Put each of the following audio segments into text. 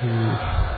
Hmm.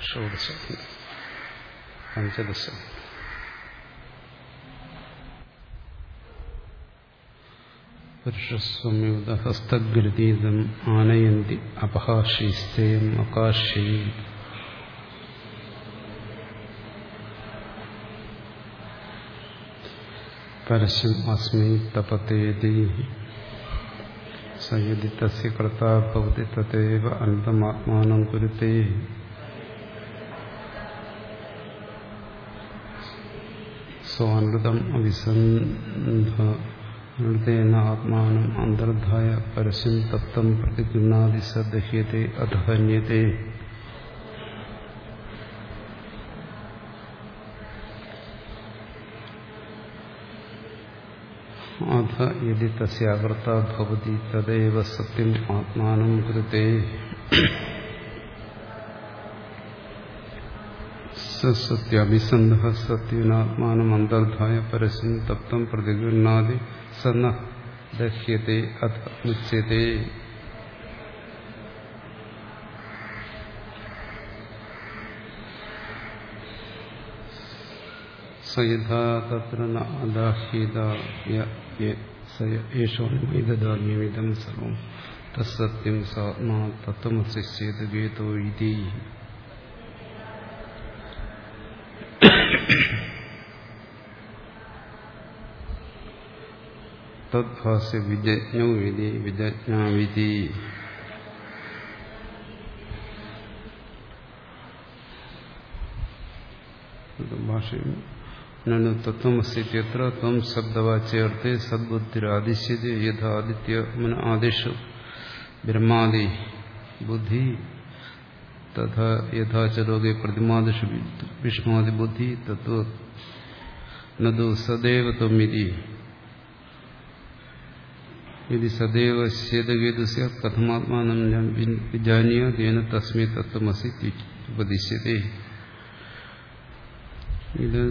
ഷോഡശ പഞ്ചദശ പുരുഷസ്വമ്യുതഹസ്തഗൃതീതം ആനയന്തി അപഹാശീസ്തേയം അകാശയും പരസ്യം അസ്മി തപതേതി സയതി തസ്യ കർത്താ ഭവതി തതേവ അന്തമാത്മാനം കുരുത്തേ സ്വാനൃതം അവിസന്ധേന ആത്മാനം അന്തർധായ പരസ്യം തപ്തം പ്രതിഗൃഹാതി സ ദഹ്യത്തെ അധഹന്യത്തെ അധ യദി തസ്യാകർത്ത ഭവതി തദൈവ സത്യം ആത്മാനം കൃതേ സത്യാഭിസന്ധ സത്യേനാത്മാനം അന്തർധായ പരസ്യം തപ്തം പ്രതിഗൃഹാതി സന്ന ദഹ്യത്തെ അധ മുച്യത്തെ സയഥാ തത്ര അദാഹ്യത യേശോന്മൈതദാമ്യമിതം സർവം തത്സത്യം സാത്മാ തത്വമസ്യേത് ഗേതോ ഇതി തദ്ഭാസ്യ വിജജ്ഞോ വിധി വിജജ്ഞാവിധി ഭാഷയും നനു തത്വമസ്യത്ര ത്വം ശബ്ദവാച്യർത്ഥേ സദ്ബുദ്ധിരാദിശ്യത്തെ യഥാദിത്യ മന ആദിഷു ബ്രഹ്മാദി ബുദ്ധി തഥാ യഥാ ച ലോകെ പ്രതിമാദിഷു വിഷ്ണുവാദി ബുദ്ധി തത്വ നു സദൈവ ത്വമിതി യദി സദൈവ ശ്വേതഗേതു സ്യാത് കഥമാത്മാനം ഞാൻ വിജാനീയ തേന തസ്മൈ തത്വമസി ഉപദിശ്യത്തെ ഇത്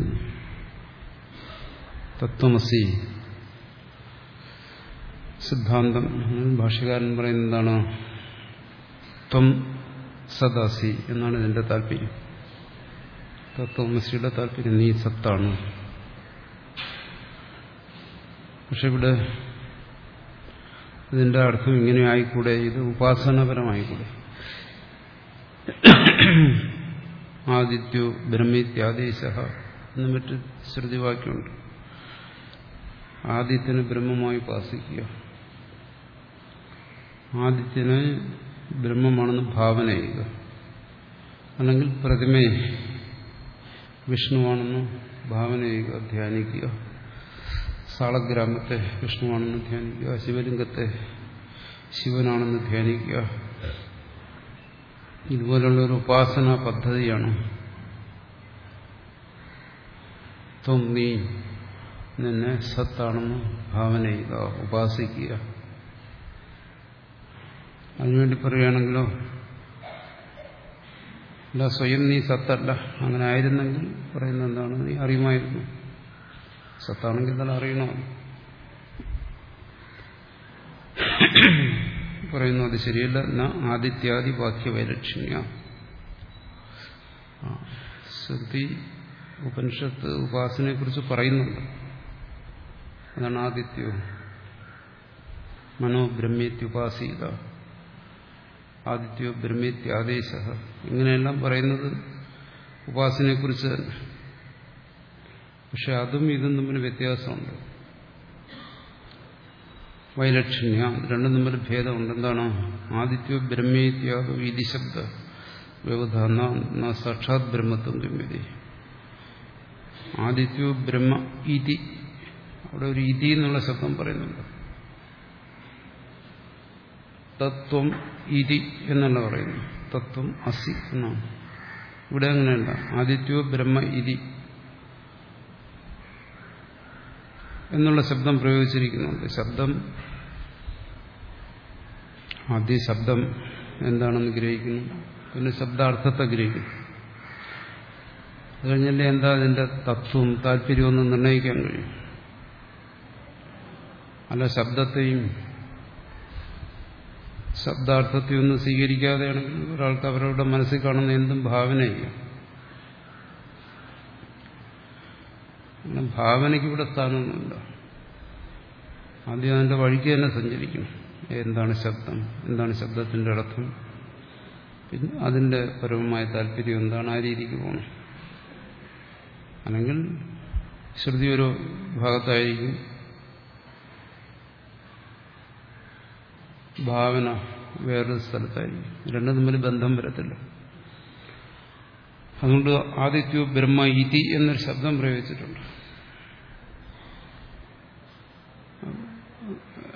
തത്വമസി സിദ്ധാന്തം ഭാഷകാരൻ പറയുന്നത് എന്താണ്? ത്വം സദാസി എന്നാണ് ഇതിന്റെ താല്പര്യം. തത്വമസിയുടെ താല്പര്യം നീ സത്താണ്. പക്ഷെ ഇവിടെ ഇതിന്റെ അർത്ഥം ഇങ്ങനെ ആയിക്കൂടെ ഇത് ഉപാസനാപരമായിക്കൂടെ? ആദിത്യോ ബ്രഹ്മിത്യാദേശ എന്ന് മറ്റ് ശ്രുതിവാക്യമുണ്ട്. ആദിത്യന് ബ്രഹ്മമായി ഉപാസിക്കുക. ആദിത്യന് ബ്രഹ്മമാണെന്ന് ഭാവന ചെയ്യുക. അല്ലെങ്കിൽ പ്രതിമയെ വിഷ്ണുവാണെന്ന് ഭാവന ചെയ്യുക ധ്യാനിക്കുക. സാളഗ്രാമത്തെ വിഷ്ണുവാണെന്ന് ധ്യാനിക്കുക ശിവലിംഗത്തെ ശിവനാണെന്ന് ധ്യാനിക്കുക. ഇതുപോലുള്ള ഒരു ഉപാസന പദ്ധതിയാണ് ത്വം നിന്നെ സത്താണെന്ന് ഭാവന ചെയ്യുക ഉപാസിക്കുക. അതിനുവേണ്ടി പറയുകയാണെങ്കിലോ അല്ല സ്വയം നീ സത്തല്ല. അങ്ങനെ ആയിരുന്നെങ്കിൽ പറയുന്ന എന്താണ്? നീ അറിയുമായിരുന്നു. സത്താണെങ്കിൽ തന്നെ അറിയണോ? പറയുന്നു അത് ശരിയല്ല. ന ആദിത്യാദി വാക്യ വൈലക്ഷ്യ ശ്രുതി ഉപനിഷത്ത് ഉപാസനയെ കുറിച്ച് പറയുന്നുണ്ട്. അതാണ് ആദിത്യോ. മനോബ്രഹ്മേത്യുപാസീത ആദിത്യോ ബ്രഹ്മേത്യാദേശ. ഇങ്ങനെയെല്ലാം പറയുന്നത് ഉപാസനയെക്കുറിച്ച് തന്നെ പക്ഷെ അതും ഇതും തമ്മിൽ വ്യത്യാസമുണ്ട്. വൈലക്ഷണ്യ രണ്ടും തമ്മിൽ ഭേദമുണ്ട്. എന്താണ്? ആദിത്യ ബ്രഹ്മേത്യാദോ വിധിശബ്ദ ശബ്ദ വ്യവധാന സാക്ഷാത് ബ്രഹ്മത്വം ഗമ്യതി. ആദിത്യോ ബ്രഹ്മ ഇതി. അവിടെ ഒരു ഇതി എന്നുള്ള ശബ്ദം പറയുന്നുണ്ട്. തത്വം ഇതി എന്നല്ല പറയുന്നു തത്വം അസി എന്നാണ്. ഇവിടെ അങ്ങനെയല്ല. ആദിത്യോ ബ്രഹ്മ ഇതി. എന്നുള്ള ശബ്ദം പ്രയോഗിച്ചിരിക്കുന്നുണ്ട്. ശബ്ദം ആദ്യ ശബ്ദം എന്താണെന്ന് ഗ്രഹിക്കുന്നു. പിന്നെ ശബ്ദാർത്ഥത്തെ ഗ്രഹിക്കുന്നു. അത് കഴിഞ്ഞല്ലേ എന്താ അതിന്റെ തത്വം താല്പര്യമൊന്നും നിർണയിക്കാൻ കഴിയും. അല്ല ശബ്ദത്തെയും ശബ്ദാർത്ഥത്തെയൊന്നും സ്വീകരിക്കാതെയാണെങ്കിൽ ഒരാൾക്ക് അവരവരുടെ മനസ്സിൽ കാണുന്ന എന്തും ഭാവന അങ്ങനെ ഭാവനയ്ക്ക് ഇവിടെ സ്ഥാനമൊന്നുമില്ല. ആദ്യം അതിന്റെ വഴിക്ക് തന്നെ സഞ്ചരിക്കും. എന്താണ് ശബ്ദം? എന്താണ് ശബ്ദത്തിന്റെ അർത്ഥം? പിന്നെ അതിന്റെ പരമമായ താല്പര്യം എന്താണ് ആ രീതിക്ക് പോകണം. അല്ലെങ്കിൽ ശ്രുതി ഒരു ഭാഗത്തായിരിക്കും. ഭാവന വേറൊരു സ്ഥലത്തായിരിക്കും. രണ്ടും തമ്മിൽ ബന്ധം വരത്തില്ല. അതുകൊണ്ട് ആദിത്യോ ബ്രഹ്മ ഇതി എന്നൊരു ശബ്ദം പ്രയോഗിച്ചിട്ടുണ്ട്.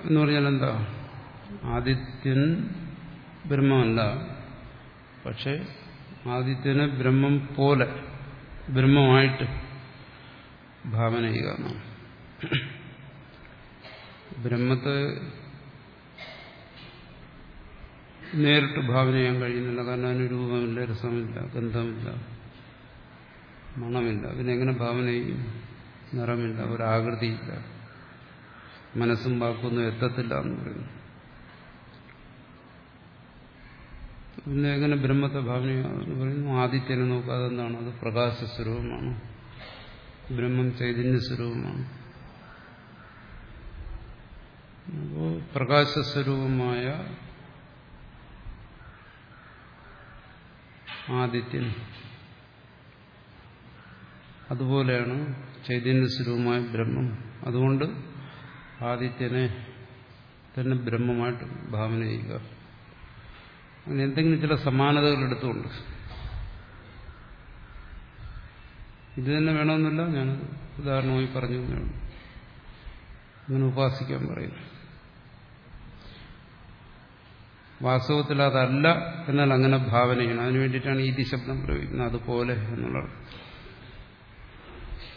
എന്ന് പറഞ്ഞാൽ എന്താ? ആദിത്യൻ ബ്രഹ്മമല്ല. പക്ഷെ ആദിത്യന് ബ്രഹ്മം പോലെ ബ്രഹ്മമായിട്ട് ഭാവന ചെയ്യുക എന്നാണ്. ബ്രഹ്മത്തെ നേരിട്ട് ഭാവന ചെയ്യാൻ കഴിയുന്നില്ല. കാരണം അതിന് രൂപമില്ല രസമില്ല ഗന്ധമില്ല മണമില്ല. പിന്നെ എങ്ങനെ ഭാവന ചെയ്യും? നിറമില്ല ഒരാകൃതിയില്ല മനസ്സും വാക്കൊന്നും എത്തത്തില്ല എന്ന് പറയുന്നു. പിന്നെ എങ്ങനെ ബ്രഹ്മത്തെ ഭാവന ചെയ്യാമെന്ന് പറയുന്നു ആദിത്യനെ നോക്കാതെ എന്താണ്? അത് പ്രകാശ സ്വരൂപമാണ്. ബ്രഹ്മം ചൈതന്യ സ്വരൂപമാണ്. അപ്പോൾ പ്രകാശസ്വരൂപമായ ആദിത്യൻ അതുപോലെയാണ് ചൈതന്യ സ്വരൂപമായ ബ്രഹ്മം. അതുകൊണ്ട് ആദിത്യനെ തന്നെ ബ്രഹ്മമായിട്ട് ഭാവന ചെയ്യുക. അങ്ങനെ എന്തെങ്കിലും ചില സമാനതകൾ എടുത്തുകൊണ്ട്. ഇത് തന്നെ വേണമെന്നില്ല ഞാൻ ഉദാഹരണമായി പറഞ്ഞു അങ്ങനെ ഉപാസിക്കാൻ പറയുന്നു വാസ്തവത്തിൽ അതല്ല എന്നാൽ അങ്ങനെ ഭാവനയാണ്. അതിനു വേണ്ടിയിട്ടാണ് ഈ ശബ്ദം പ്രയോഗിക്കുന്നത്. അതുപോലെ എന്നുള്ളത്.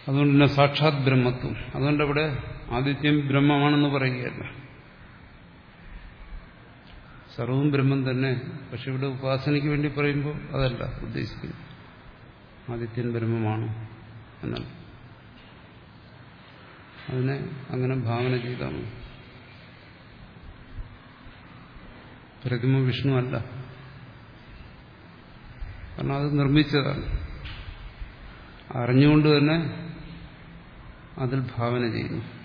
അതുകൊണ്ട് തന്നെ സാക്ഷാത് ബ്രഹ്മത്വം. അതുകൊണ്ട് അവിടെ ആദിത്യം ബ്രഹ്മമാണെന്ന് പറയുകയല്ല. സർവവും ബ്രഹ്മം തന്നെ. പക്ഷെ ഇവിടെ ഉപാസനയ്ക്ക് വേണ്ടി പറയുമ്പോൾ അതല്ല ഉദ്ദേശിക്കുന്നത്. ആദിത്യൻ ബ്രഹ്മമാണ് എന്നാണ്. അതിനെ അങ്ങനെ ഭാവന ചെയ്താൽ മതി പ്രതിമ വിഷ്ണു അല്ല. കാരണം അത് നിർമ്മിച്ചതാണ്. അറിഞ്ഞുകൊണ്ട് തന്നെ അതിൽ ഭാവന ചെയ്യുന്നു.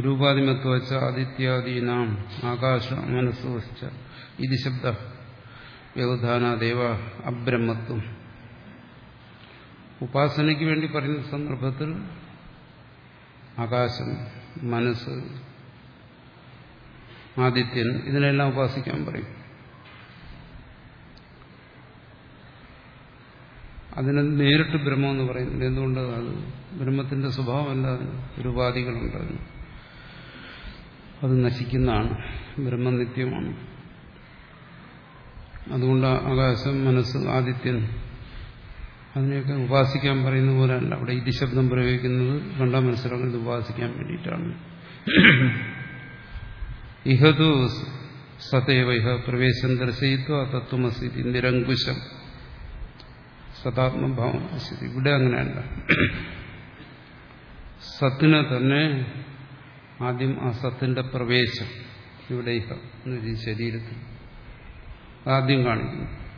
രൂപാതിമത്വച്ച ആദിത്യാദീനാം ആകാശ മനസ്സ് വച്ച ഇത് ശബ്ദ വ്യവധാനാദേവ അബ്രഹ്മത്വം. ഉപാസനയ്ക്ക് വേണ്ടി പറയുന്ന സന്ദർഭത്തിൽ ആകാശം മനസ്സ് ആദിത്യൻ ഇതിനെല്ലാം ഉപാസിക്കാൻ പറയും. അതിനെ നേരിട്ട് ബ്രഹ്മം പറയുന്നത്. എന്തുകൊണ്ട്? അത് ബ്രഹ്മത്തിന്റെ സ്വഭാവമല്ല ഒരു ഉപാധികളുണ്ട് അതിന്. അത് നശിക്കുന്നതാണ്. ബ്രഹ്മം നിത്യമാണ്. അതുകൊണ്ട് ആകാശം മനസ്സ് ആദിത്യൻ അതിനെയൊക്കെ ഉപാസിക്കാൻ പറയുന്ന പോലെ അല്ല അവിടെ ഇതി ശബ്ദം പ്രയോഗിക്കുന്നത് കണ്ടാൽ മനസ്സിലാക്കുന്നത് ഉപാസിക്കാൻ വേണ്ടിയിട്ടാണ്. ഇഹതു സതേവ ഇഹ പ്രവേശം ദർശയിത്വ തത്വമസി നിരങ്കുശം. സതാത്മഭാവം അസിതി ഇവിടെ അങ്ങനെയല്ല. സത്തിനെ തന്നെ ആദ്യം ആ സത്തിന്റെ പ്രവേശം ഇവിടെ ഈ ശരീരത്തിൽ ആദ്യം കാണിക്കുന്നു.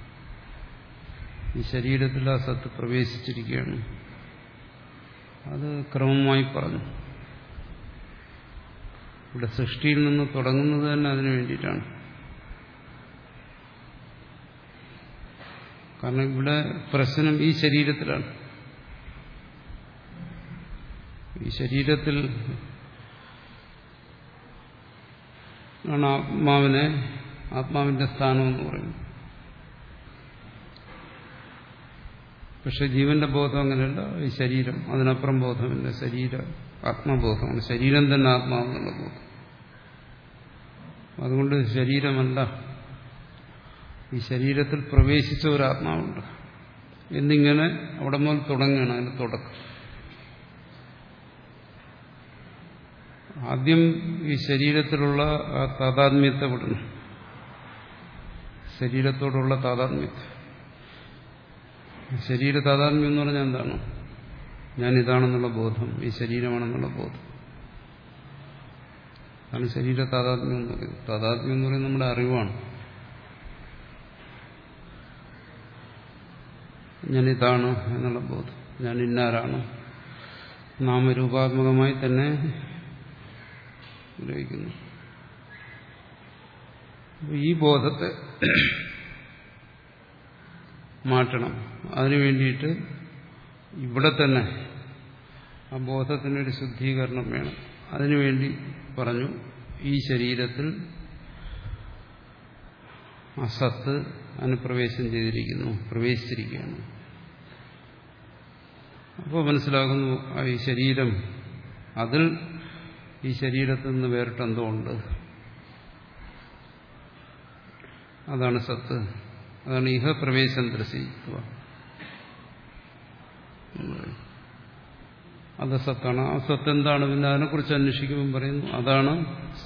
ഈ ശരീരത്തിൽ ആ സത്ത് പ്രവേശിച്ചിരിക്കുകയാണ്. അത് ക്രമമായി പറഞ്ഞു. ഇവിടെ സൃഷ്ടിയിൽ നിന്ന് തുടങ്ങുന്നത് തന്നെ അതിനു വേണ്ടിയിട്ടാണ്. കാരണം ഇവിടെ പ്രശ്നം ഈ ശരീരത്തിലാണ്. ഈ ശരീരത്തിൽ ആണ് ആത്മാവിനെ ആത്മാവിന്റെ സ്ഥാനം എന്ന് പറയുന്നത്. പക്ഷെ ജീവന്റെ ബോധം അങ്ങനെയല്ല ഈ ശരീരം. അതിനപ്പുറം ബോധമില്ല. ശരീര ആത്മബോധമാണ് ശരീരം തന്നെ ആത്മാവെന്നുള്ള ബോധം. അതുകൊണ്ട് ശരീരമല്ല. ഈ ശരീരത്തിൽ പ്രവേശിച്ച ഒരു ആത്മാവുണ്ട്. എന്നിങ്ങനെ അവിടെ മുതൽ തുടങ്ങുകയാണ് അതിന് തുടക്കം. ആദ്യം ഈ ശരീരത്തിലുള്ള ആ താതാത്മ്യത്തെ വിടണം. ശരീരത്തോടുള്ള താതാത്മ്യത്തെ. ശരീര താതാത്മ്യം എന്ന് പറഞ്ഞാൽ എന്താണ്? ഞാൻ ഇതാണെന്നുള്ള ബോധം ഈ ശരീരമാണെന്നുള്ള ബോധം. അതാണ് ശരീര താതാത്മ്യം എന്ന് പറയുന്നത്. താതാത്മ്യം എന്ന് പറയുന്നത് നമ്മുടെ അറിവാണ്. ഞാനിതാണ് എന്നുള്ള ബോധം. ഞാൻ ഇന്നാരാണ് നാമരൂപാത്മകമായി തന്നെ ഗ്രഹിക്കുന്നു. ഈ ബോധത്തെ മാറ്റണം. അതിനു വേണ്ടിയിട്ട് ഇവിടെ തന്നെ ആ ബോധത്തിനൊരു ശുദ്ധീകരണം വേണം. അതിനുവേണ്ടി പറഞ്ഞു ഈ ശരീരത്തിൽ അസത്ത് അനുപ്രവേശം ചെയ്തിരിക്കുന്നു പ്രവേശിച്ചിരിക്കുകയാണ്. അപ്പോൾ മനസ്സിലാകുന്നു ആ ഈ ശരീരം അതിൽ ഈ ശരീരത്തിൽ നിന്ന് വേറിട്ടെന്തോ ഉണ്ട്. അതാണ് സത്ത്. അതാണ് ഇഹ പ്രവേശം ദർശിക്കുക അത് സത്താണ്. ആ സത്ത് എന്താണ്? പിന്നെ അതിനെക്കുറിച്ച് അന്വേഷിക്കുമ്പോൾ പറയുന്നു അതാണ്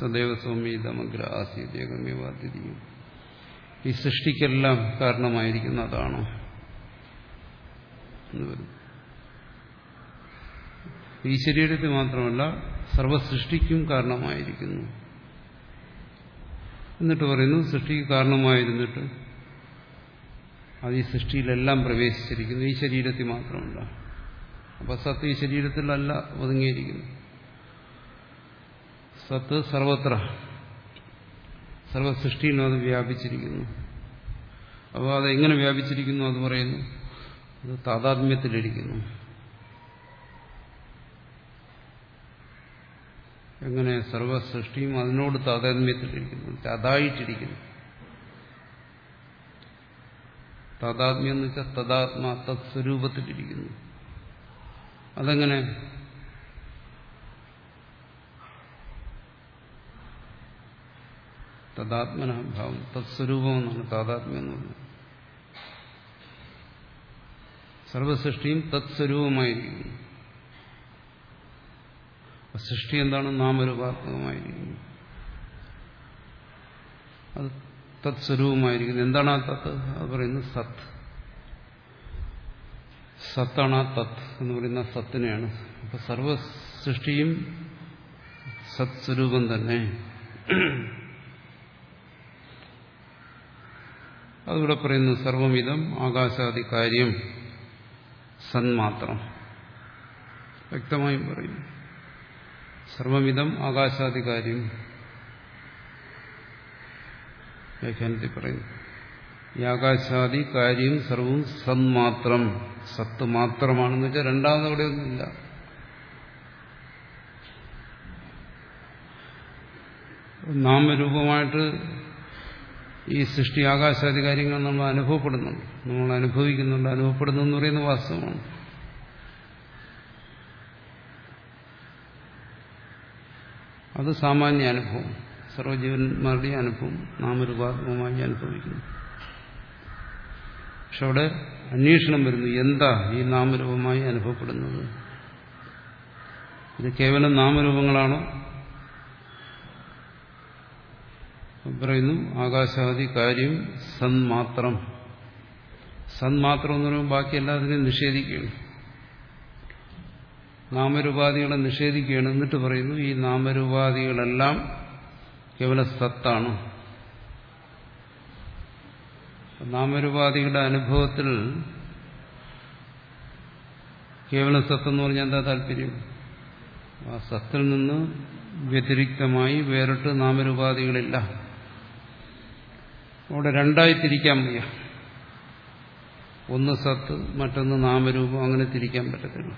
സദൈവ സൗമ്യതമഗ്ര ആസീതേകമ്യവാദ്യം ഈ സൃഷ്ടിക്കെല്ലാം കാരണമായിരിക്കുന്ന അതാണ് എന്ന് വരും. ഈ ശരീരത്തിൽ മാത്രമല്ല സർവസൃഷ്ടിക്കും കാരണമായിരിക്കുന്നു. എന്നിട്ട് പറയുന്നു സൃഷ്ടിക്ക് കാരണമായിരുന്നിട്ട് അത് ഈ സൃഷ്ടിയിലെല്ലാം പ്രവേശിച്ചിരിക്കുന്നു. ഈ ശരീരത്തിൽ മാത്രമല്ല. അപ്പൊ സത്ത് ഈ ശരീരത്തിലല്ല ഒതുങ്ങിയിരിക്കുന്നു. സത്ത് സർവത്ര സർവസൃഷ്ടിയിലും അത് വ്യാപിച്ചിരിക്കുന്നു. അപ്പോൾ അത് എങ്ങനെ വ്യാപിച്ചിരിക്കുന്നു അത് പറയുന്നു. അത് താതാത്മ്യത്തിലിരിക്കുന്നു. എങ്ങനെ സർവസൃഷ്ടിയും അതിനോട് താതാത്മ്യത്തിലിരിക്കുന്നു. അതായിട്ടിരിക്കുന്നു താതാത്മ്യം എന്ന് വെച്ചാൽ തദാത്മാ തത്സ്വരൂപത്തിലിരിക്കുന്നു. അതെങ്ങനെ? തദാത്മന ഭാവം തത്സ്വരൂപം എന്നാണ് താതാത്മ്യം എന്ന് പറഞ്ഞത്. സർവസൃഷ്ടിയും തത്സ്വരൂപമായിരിക്കുന്നു. സൃഷ്ടി എന്താണ്? നാമരൂപാത്മകമായിരിക്കുന്നു. അത് തത്സ്വരൂപമായിരിക്കുന്നു. എന്താണ് ആ തത്ത്? അത് പറയുന്നത് സത്ത്. സത്താണ് ആ തത്ത് എന്ന് പറയുന്ന സത്തിനെയാണ്. അപ്പൊ സർവസൃഷ്ടിയും സത്സ്വരൂപം തന്നെ. അതിവിടെ പറയുന്നു സർവമിതം ആകാശാദി കാര്യം സന്മാത്രം. വ്യക്തമായും പറയുന്നു സർവമിതം ആകാശാദി കാര്യം വ്യാഖ്യാനത്തിൽ പറയുന്നു ഈ ആകാശാദി കാര്യം സർവവും സന്മാത്രം സത്ത് മാത്രമാണെന്ന് വെച്ചാൽ രണ്ടാമത് അവിടെ ഒന്നുമില്ല നാമരൂപമായിട്ട് ഈ സൃഷ്ടി ആകാശാദി കാര്യങ്ങൾ നമ്മൾ അനുഭവപ്പെടുന്നുണ്ട് നമ്മൾ അനുഭവിക്കുന്നുണ്ട് അനുഭവപ്പെടുന്നു എന്ന് പറയുന്ന വാസ്തവമാണ്. അത് സാമാന്യ അനുഭവം. സർവജീവന്മാരുടെ അനുഭവം. നാമരൂപാത്മകമായി അനുഭവിക്കുന്നു. പക്ഷെ അവിടെ അന്വേഷണം വരുന്നു എന്താ ഈ നാമരൂപമായി അനുഭവപ്പെടുന്നത്? ഇത് കേവലം നാമരൂപങ്ങളാണോ? പറയുന്നു ആകാശാദി കാര്യം സന്മാത്രം. സന്മാത്രം എന്ന് പറയുമ്പോൾ ബാക്കി എല്ലാത്തിനെയും നിഷേധിക്കുകയാണ്. നാമരൂപാദികളെ നിഷേധിക്കുകയാണ് എന്നിട്ട് പറയുന്നു ഈ നാമരൂപാദികളെല്ലാം കേവല സത്താണ്. നാമരൂപാദികളുടെ അനുഭവത്തിൽ കേവല സത്ത് എന്ന് പറഞ്ഞാൽ എന്താ താല്പര്യം? ആ സത്തിൽ നിന്ന് വ്യതിരിക്തമായി വേറിട്ട് നാമരൂപാദികളില്ല. അവിടെ രണ്ടായി തിരിക്കാൻ വയ്യ. ഒന്ന് സത്ത് മറ്റൊന്ന് നാമരൂപം അങ്ങനെ തിരിക്കാൻ പറ്റത്തില്ല.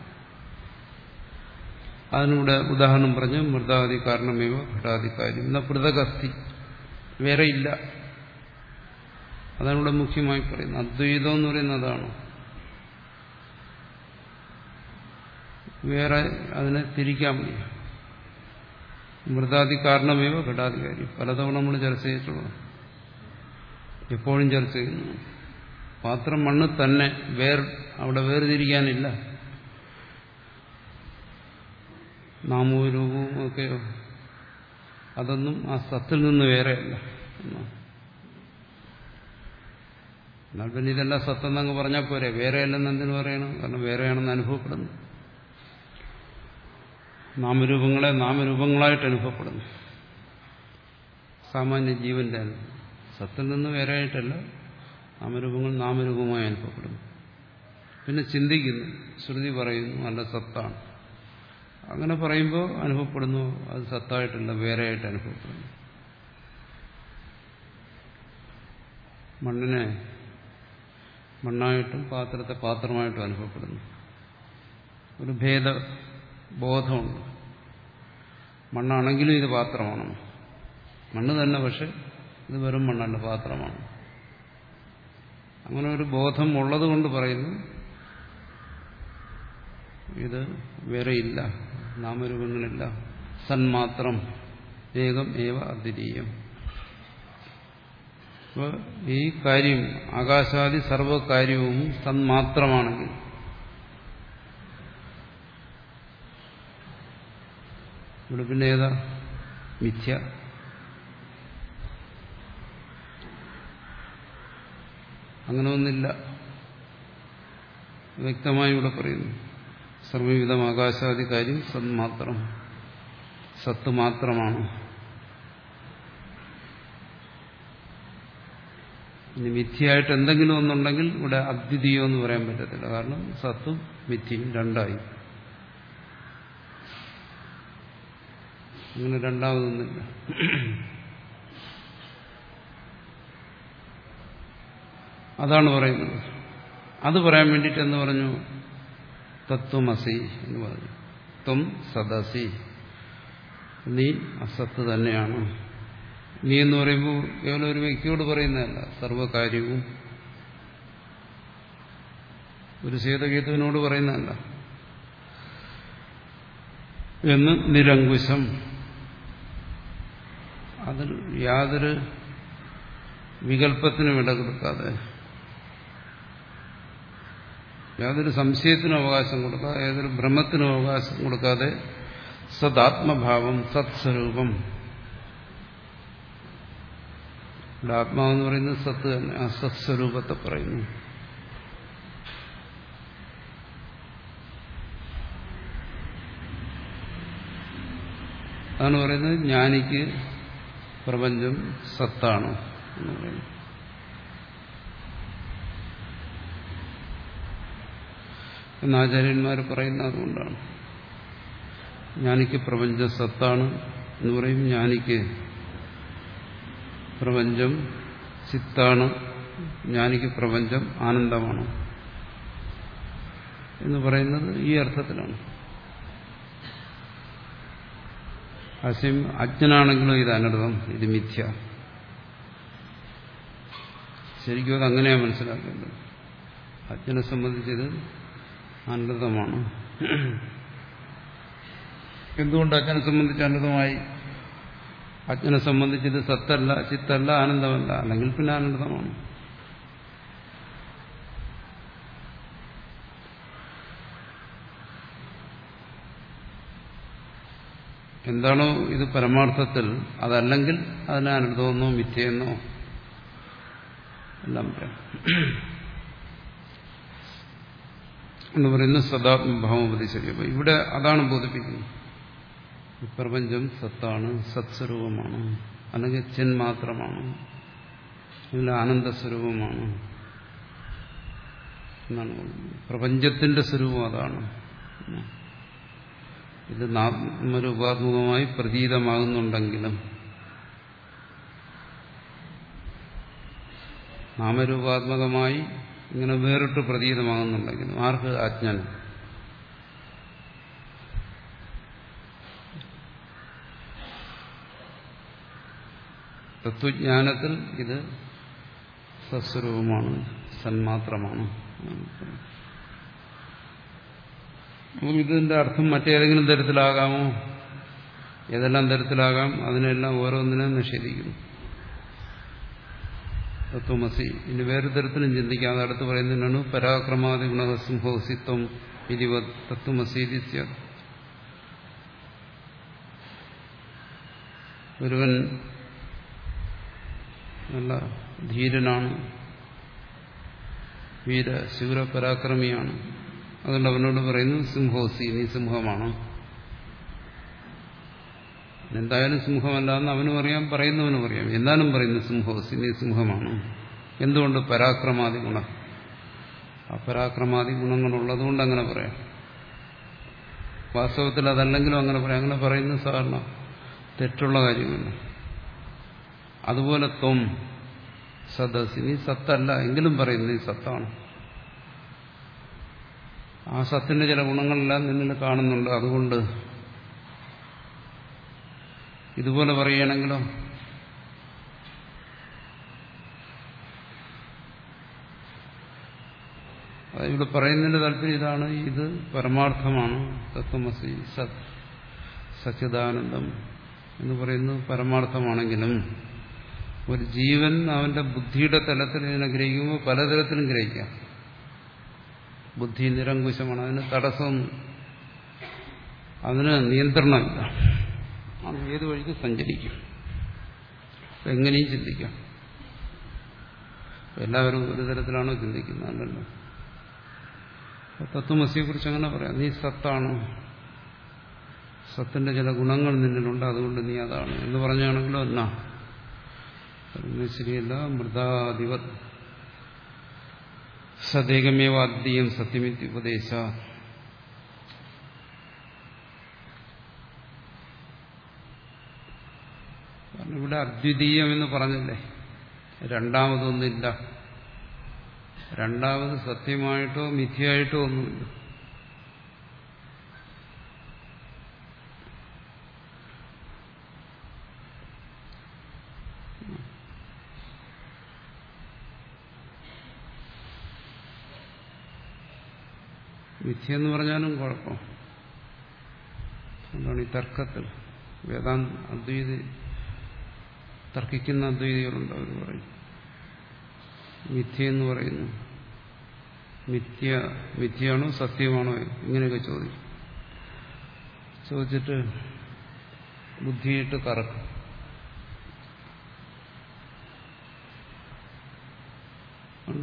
അതിനൂടെ ഉദാഹരണം പറഞ്ഞു മൃതാദി കാരണമേവ ഘടാധികാരി എന്ന പൃഥകസ്ഥി ഇല്ല. അതാണ് ഇവിടെ മുഖ്യമായി പറയുന്നത് അദ്വൈതം എന്ന് പറയുന്ന വേറെ അതിനെ തിരിക്കാൻ വയ്യ. മൃതാദി കാരണമേവ ഘടാധികാരി പലതവണ നമ്മൾ ചർച്ച ചെയ്തിട്ടുള്ളത് എപ്പോഴും ചർച്ച ചെയ്യുന്നു പാത്രം മണ്ണ് തന്നെ വേർ അവിടെ വേർതിരിക്കാനില്ല. നാമവും രൂപവും ഒക്കെയോ അതൊന്നും ആ സത്തിൽ നിന്ന് വേറെയല്ല എന്നാൽ പിന്നെ ഇതെല്ലാം സത്തെന്നങ്ങ് പറഞ്ഞാൽ പോരെ. വേറെയല്ലെന്ന് എന്തിനു പറയണം? കാരണം വേറെയാണെന്ന് അനുഭവപ്പെടുന്നു. നാമരൂപങ്ങളെ നാമരൂപങ്ങളായിട്ട് അനുഭവപ്പെടുന്നു. സാമാന്യ ജീവന്റെ അനുഭവം. സത്തിൽ നിന്ന് വേറെയായിട്ടല്ല നാമരൂപങ്ങൾ നാമരൂപമായി അനുഭവപ്പെടുന്നു. പിന്നെ ചിന്തിക്കുന്നു ശ്രുതി പറയുന്നു നല്ല സത്താണ്. അങ്ങനെ പറയുമ്പോൾ അനുഭവപ്പെടുന്നു അത് സത്തായിട്ടല്ല വേറെയായിട്ട് അനുഭവപ്പെടുന്നു. മണ്ണിനെ മണ്ണായിട്ടും പാത്രത്തെ പാത്രമായിട്ടും അനുഭവപ്പെടുന്നു. ഒരു ഭേദ ബോധമുണ്ട്. മണ്ണാണെങ്കിലും ഇത് പാത്രമാണ്. മണ്ണ് തന്നെ പക്ഷെ ഇത് വെറും മണ്ണല്ല പാത്രമാണ്. അങ്ങനെ ഒരു ബോധം ഉള്ളത് കൊണ്ട് പറയുന്നു ഇത് വേറെയില്ല നാമരൂപങ്ങളില്ല സന്മാത്രം ഏകം ഏവ അദ്വിതീയം. ഈ കാര്യം ആകാശാദി സർവകാര്യവും സന്മാത്രമാണെങ്കിൽ ഇവിടെ പിന്നെ ഏതാ? മിഥ്യ. അങ്ങനെ ഒന്നില്ല വ്യക്തമായി ഇവിടെ പറയുന്നു. സർവവിധം ആകാശാദി കാര്യം സത് മാത്രം സത്ത് മാത്രമാണ്. ഇനി മിഥ്യയായിട്ട് എന്തെങ്കിലും ഒന്നുണ്ടെങ്കിൽ ഇവിടെ അദ്വിതീയോ എന്ന് പറയാൻ പറ്റത്തില്ല. കാരണം സത്തും മിഥ്യയും രണ്ടായി. അങ്ങനെ രണ്ടാമതൊന്നുമില്ല. അതാണ് പറയുന്നത്. അത് പറയാൻ വേണ്ടിയിട്ട് എന്ന് പറഞ്ഞു? തത്വമസി എന്ന് പറഞ്ഞു. ത്വം സദസി. നീ അസത്ത് തന്നെയാണ്. നീ എന്ന് പറയുമ്പോൾ കേവലം ഒരു വ്യക്തിയോട് പറയുന്നതല്ല. സർവകാര്യവും ഒരു സീതഗീതവിനോട് പറയുന്നതല്ല. എന്ന് നിരങ്കുശം. അതിൽ യാതൊരു വികല്പത്തിനും ഇട കൊടുക്കാതെ യാതൊരു സംശയത്തിനും അവകാശം കൊടുക്കാതെ ഏതൊരു ഭ്രമത്തിനും അവകാശം കൊടുക്കാതെ സദാത്മഭാവം സത്സ്വരൂപം. ഇവിടെ ആത്മാവെന്ന് പറയുന്നത് സത്ത് തന്നെ ആ സത്സ്വരൂപത്തെ പറയുന്നു. അതാണ് പറയുന്നത് ജ്ഞാനിക്ക് പ്രപഞ്ചം സത്താണ് എന്ന് പറയുന്നു എന്ന് ആചാര്യന്മാർ പറയുന്ന അതുകൊണ്ടാണ്. ജ്ഞാനിക്ക് പ്രപഞ്ച സത്താണ് എന്ന് പറയും. ജ്ഞാനിക്ക് പ്രപഞ്ചം ചിത്താണ്. ജ്ഞാനിക്ക് പ്രപഞ്ചം ആനന്ദമാണ് എന്ന് പറയുന്നത് ഈ അർത്ഥത്തിലാണ്. അസ്യം അജ്ഞനാണെങ്കിലും ഇത് അനർത്ഥം ഇത് മിഥ്യ. ശരിക്കും അത് അങ്ങനെയാണ് മനസ്സിലാക്കേണ്ടത്. അജ്ഞനെ സംബന്ധിച്ചത് അനർത്ഥമാണ് എന്തുകൊണ്ട് അച്ഛനെ സംബന്ധിച്ച് അനന്തമായി? അച്ഛനെ സംബന്ധിച്ച് ഇത് സത്തല്ല ചിത്തല്ല ആനന്ദമല്ല അല്ലെങ്കിൽ പിന്നെ ആനന്ദമാണ്. എന്താണോ ഇത് പരമാർത്ഥത്തിൽ അതല്ലെങ്കിൽ അതിനെ അനർത്ഥമെന്നോ മിഥ്യയെന്നോ? എല്ലാം പറയാം. എന്ന് പറയുന്ന സദാത്മഭാവോപദേശിക്കുക അപ്പൊ ഇവിടെ അതാണ് ബോധിപ്പിക്കുന്നത്. ഈ പ്രപഞ്ചം സത്താണ് സത്സ്വരൂപമാണ്. അല്ലെങ്കിൽ ചിൻ മാത്രമാണ്. അല്ലെങ്കിൽ ആനന്ദസ്വരൂപമാണ്. എന്നാണ് പ്രപഞ്ചത്തിന്റെ സ്വരൂപം അതാണ്. ഇത് നാമരൂപാത്മകമായി പ്രതീതമാകുന്നുണ്ടെങ്കിലും നാമരൂപാത്മകമായി ഇങ്ങനെ വേറിട്ട് പ്രതീതമാകുന്നുണ്ടെങ്കിലും ആർക്ക് അജ്ഞാനം. തത്വജ്ഞാനത്തിൽ ഇത് സസ്വരൂപമാണ് സന്മാത്രമാണ്. ഇതിന്റെ അർത്ഥം മറ്റേതെങ്കിലും തരത്തിലാകാമോ? ഏതെല്ലാം തരത്തിലാകാം? അതിനെല്ലാം ഓരോന്നിനും നിഷേധിക്കുന്നു. തത്വമസി. ഇനി വേറെ തരത്തിലും ചിന്തിക്കാതെ അടുത്ത് പറയുന്നതിനാണ് പരാക്രമാതി ഗുണസിംഹോസിത്വം ഇതിവത് തത്വമസീതി ഒരുവൻ നല്ല ധീരനാണ്. വീര പരാക്രമിയാണ് അതുകൊണ്ട് അവനോട് പറയുന്നു സിംഹോസി നീ സിംഹമാണ്. എന്തായാലും സിംഹമല്ല എന്ന് അവനും അറിയാം പറയുന്നവനും അറിയാം. എന്നാലും പറയുന്നു സിംഹോസി സിംഹമാണ്. എന്തുകൊണ്ട് പരാക്രമാദി ഗുണം? ആ പരാക്രമാതി ഗുണങ്ങളുള്ളതുകൊണ്ട് അങ്ങനെ പറയാം. വാസ്തവത്തിൽ അതല്ലെങ്കിലും അങ്ങനെ പറയാം. അങ്ങനെ പറയുന്നത് സാധാരണ തെറ്റുള്ള കാര്യമല്ല. അതുപോലെ ത്വം സദസ് നീ സത്തല്ല. എങ്കിലും പറയുന്നത് നീ സത്താണ്. ആ സത്തിന്റെ ചില ഗുണങ്ങളെല്ലാം നിന്നിൽ കാണുന്നുണ്ട്. അതുകൊണ്ട് ഇതുപോലെ പറയുകയാണെങ്കിലോ ഇവിടെ പറയുന്നതിന്റെ താല്പര്യം ഇതാണ് ഇത് പരമാർത്ഥമാണ്. തത്വമസി സത് സച്ചിദാനന്ദം എന്ന് പറയുന്നത് പരമാർത്ഥമാണെങ്കിലും ഒരു ജീവൻ അവന്റെ ബുദ്ധിയുടെ തലത്തിൽ ഇതിനെ ഗ്രഹിക്കുമ്പോൾ പലതരത്തിലും ഗ്രഹിക്കാം. ബുദ്ധി നിരങ്കുശമാണ് അതിന് തടസ്സം അതിന് നിയന്ത്രണമില്ല. അത് ഏത് വഴിക്ക് സഞ്ചരിക്കും? എങ്ങനെയും ചിന്തിക്കാം. എല്ലാവരും ഒരു തരത്തിലാണോ ചിന്തിക്കുന്നത്? അല്ലല്ലോ. തത്വമസിയെക്കുറിച്ച് അങ്ങനെ പറയാം. നീ സത്താണ്? സത്തിന്റെ ചില ഗുണങ്ങൾ നിന്നിലുണ്ട് അതുകൊണ്ട് നീ അതാണ്. എന്ന് പറഞ്ഞാണെങ്കിലോ എന്നാ? ശരിയല്ല. മൃതാധിപത്. സദേകമേവാദ്യം സത്യമിത്യുപദേശ. ഇവിടെ അദ്വിതീയം എന്ന് പറഞ്ഞില്ലേ? രണ്ടാമതൊന്നില്ല രണ്ടാമത് സത്യമായിട്ടോ മിഥ്യയായിട്ടോ ഒന്നുമില്ല. മിഥ്യ എന്ന് പറഞ്ഞാലും കുഴപ്പം. എന്താണ് ഈ തർക്കത്തിൽ. വേദാന്ത അദ്വൈതി തർക്കിക്കുന്ന അദ്വൈതികളുണ്ട് അവർ പറയും. മിഥ്യ എന്ന് പറയുന്നു. മിഥ്യ മിഥ്യയാണോ സത്യമാണോ ഇങ്ങനെയൊക്കെ ചോദിക്കും. ചോദിച്ചിട്ട് ബുദ്ധിയിട്ട് കറക്കും.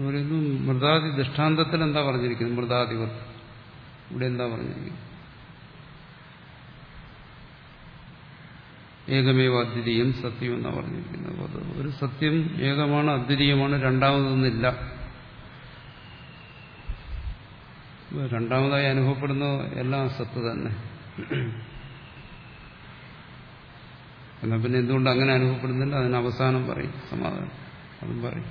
പറയുന്നു മൃതാദി ദൃഷ്ടാന്തത്തിൽ എന്താ പറഞ്ഞിരിക്കുന്നത്? മൃതാധിപർ ഇവിടെ എന്താ പറഞ്ഞിരിക്കുന്നത്? ഏകമേവ അദ്വിതീയം സത്യം എന്ന് പറഞ്ഞിരിക്കുന്നത്. ഒരു സത്യം ഏകമാണ് അദ്വിതീയമാണ് രണ്ടാമതൊന്നില്ല രണ്ടാമതായി അനുഭവപ്പെടുന്ന എല്ലാം സത്ത് തന്നെ. എന്നാൽ പിന്നെ എന്തുകൊണ്ട് അങ്ങനെ അനുഭവപ്പെടുന്നില്ല? അതിന് അവസാനം പറയും സമാധാനം. അതും പറയും.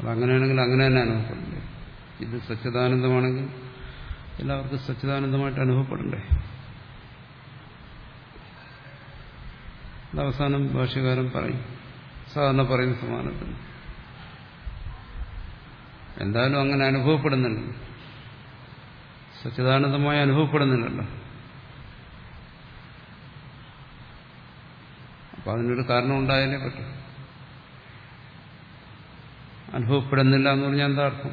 അതങ്ങനെയാണെങ്കിൽ അങ്ങനെ തന്നെ അനുഭവപ്പെടണ്ടേ? ഇത് സച്ചിദാനന്ദമാണെങ്കിൽ എല്ലാവർക്കും സച്ചിദാനന്ദമായിട്ട് അനുഭവപ്പെടണ്ടേ? അവസാനം ഭാഷകാരൻ പറയും. സാധാരണ പറയുന്ന സമാനത്തിന് എന്തായാലും അങ്ങനെ അനുഭവപ്പെടുന്നുണ്ട് സച്ചിദാനന്ദമായി അനുഭവപ്പെടുന്നില്ലല്ലോ. അപ്പൊ അതിനൊരു കാരണം ഉണ്ടായാലേ പറ്റും. അനുഭവപ്പെടുന്നില്ല എന്ന് പറഞ്ഞാൽ എന്താ അർത്ഥം?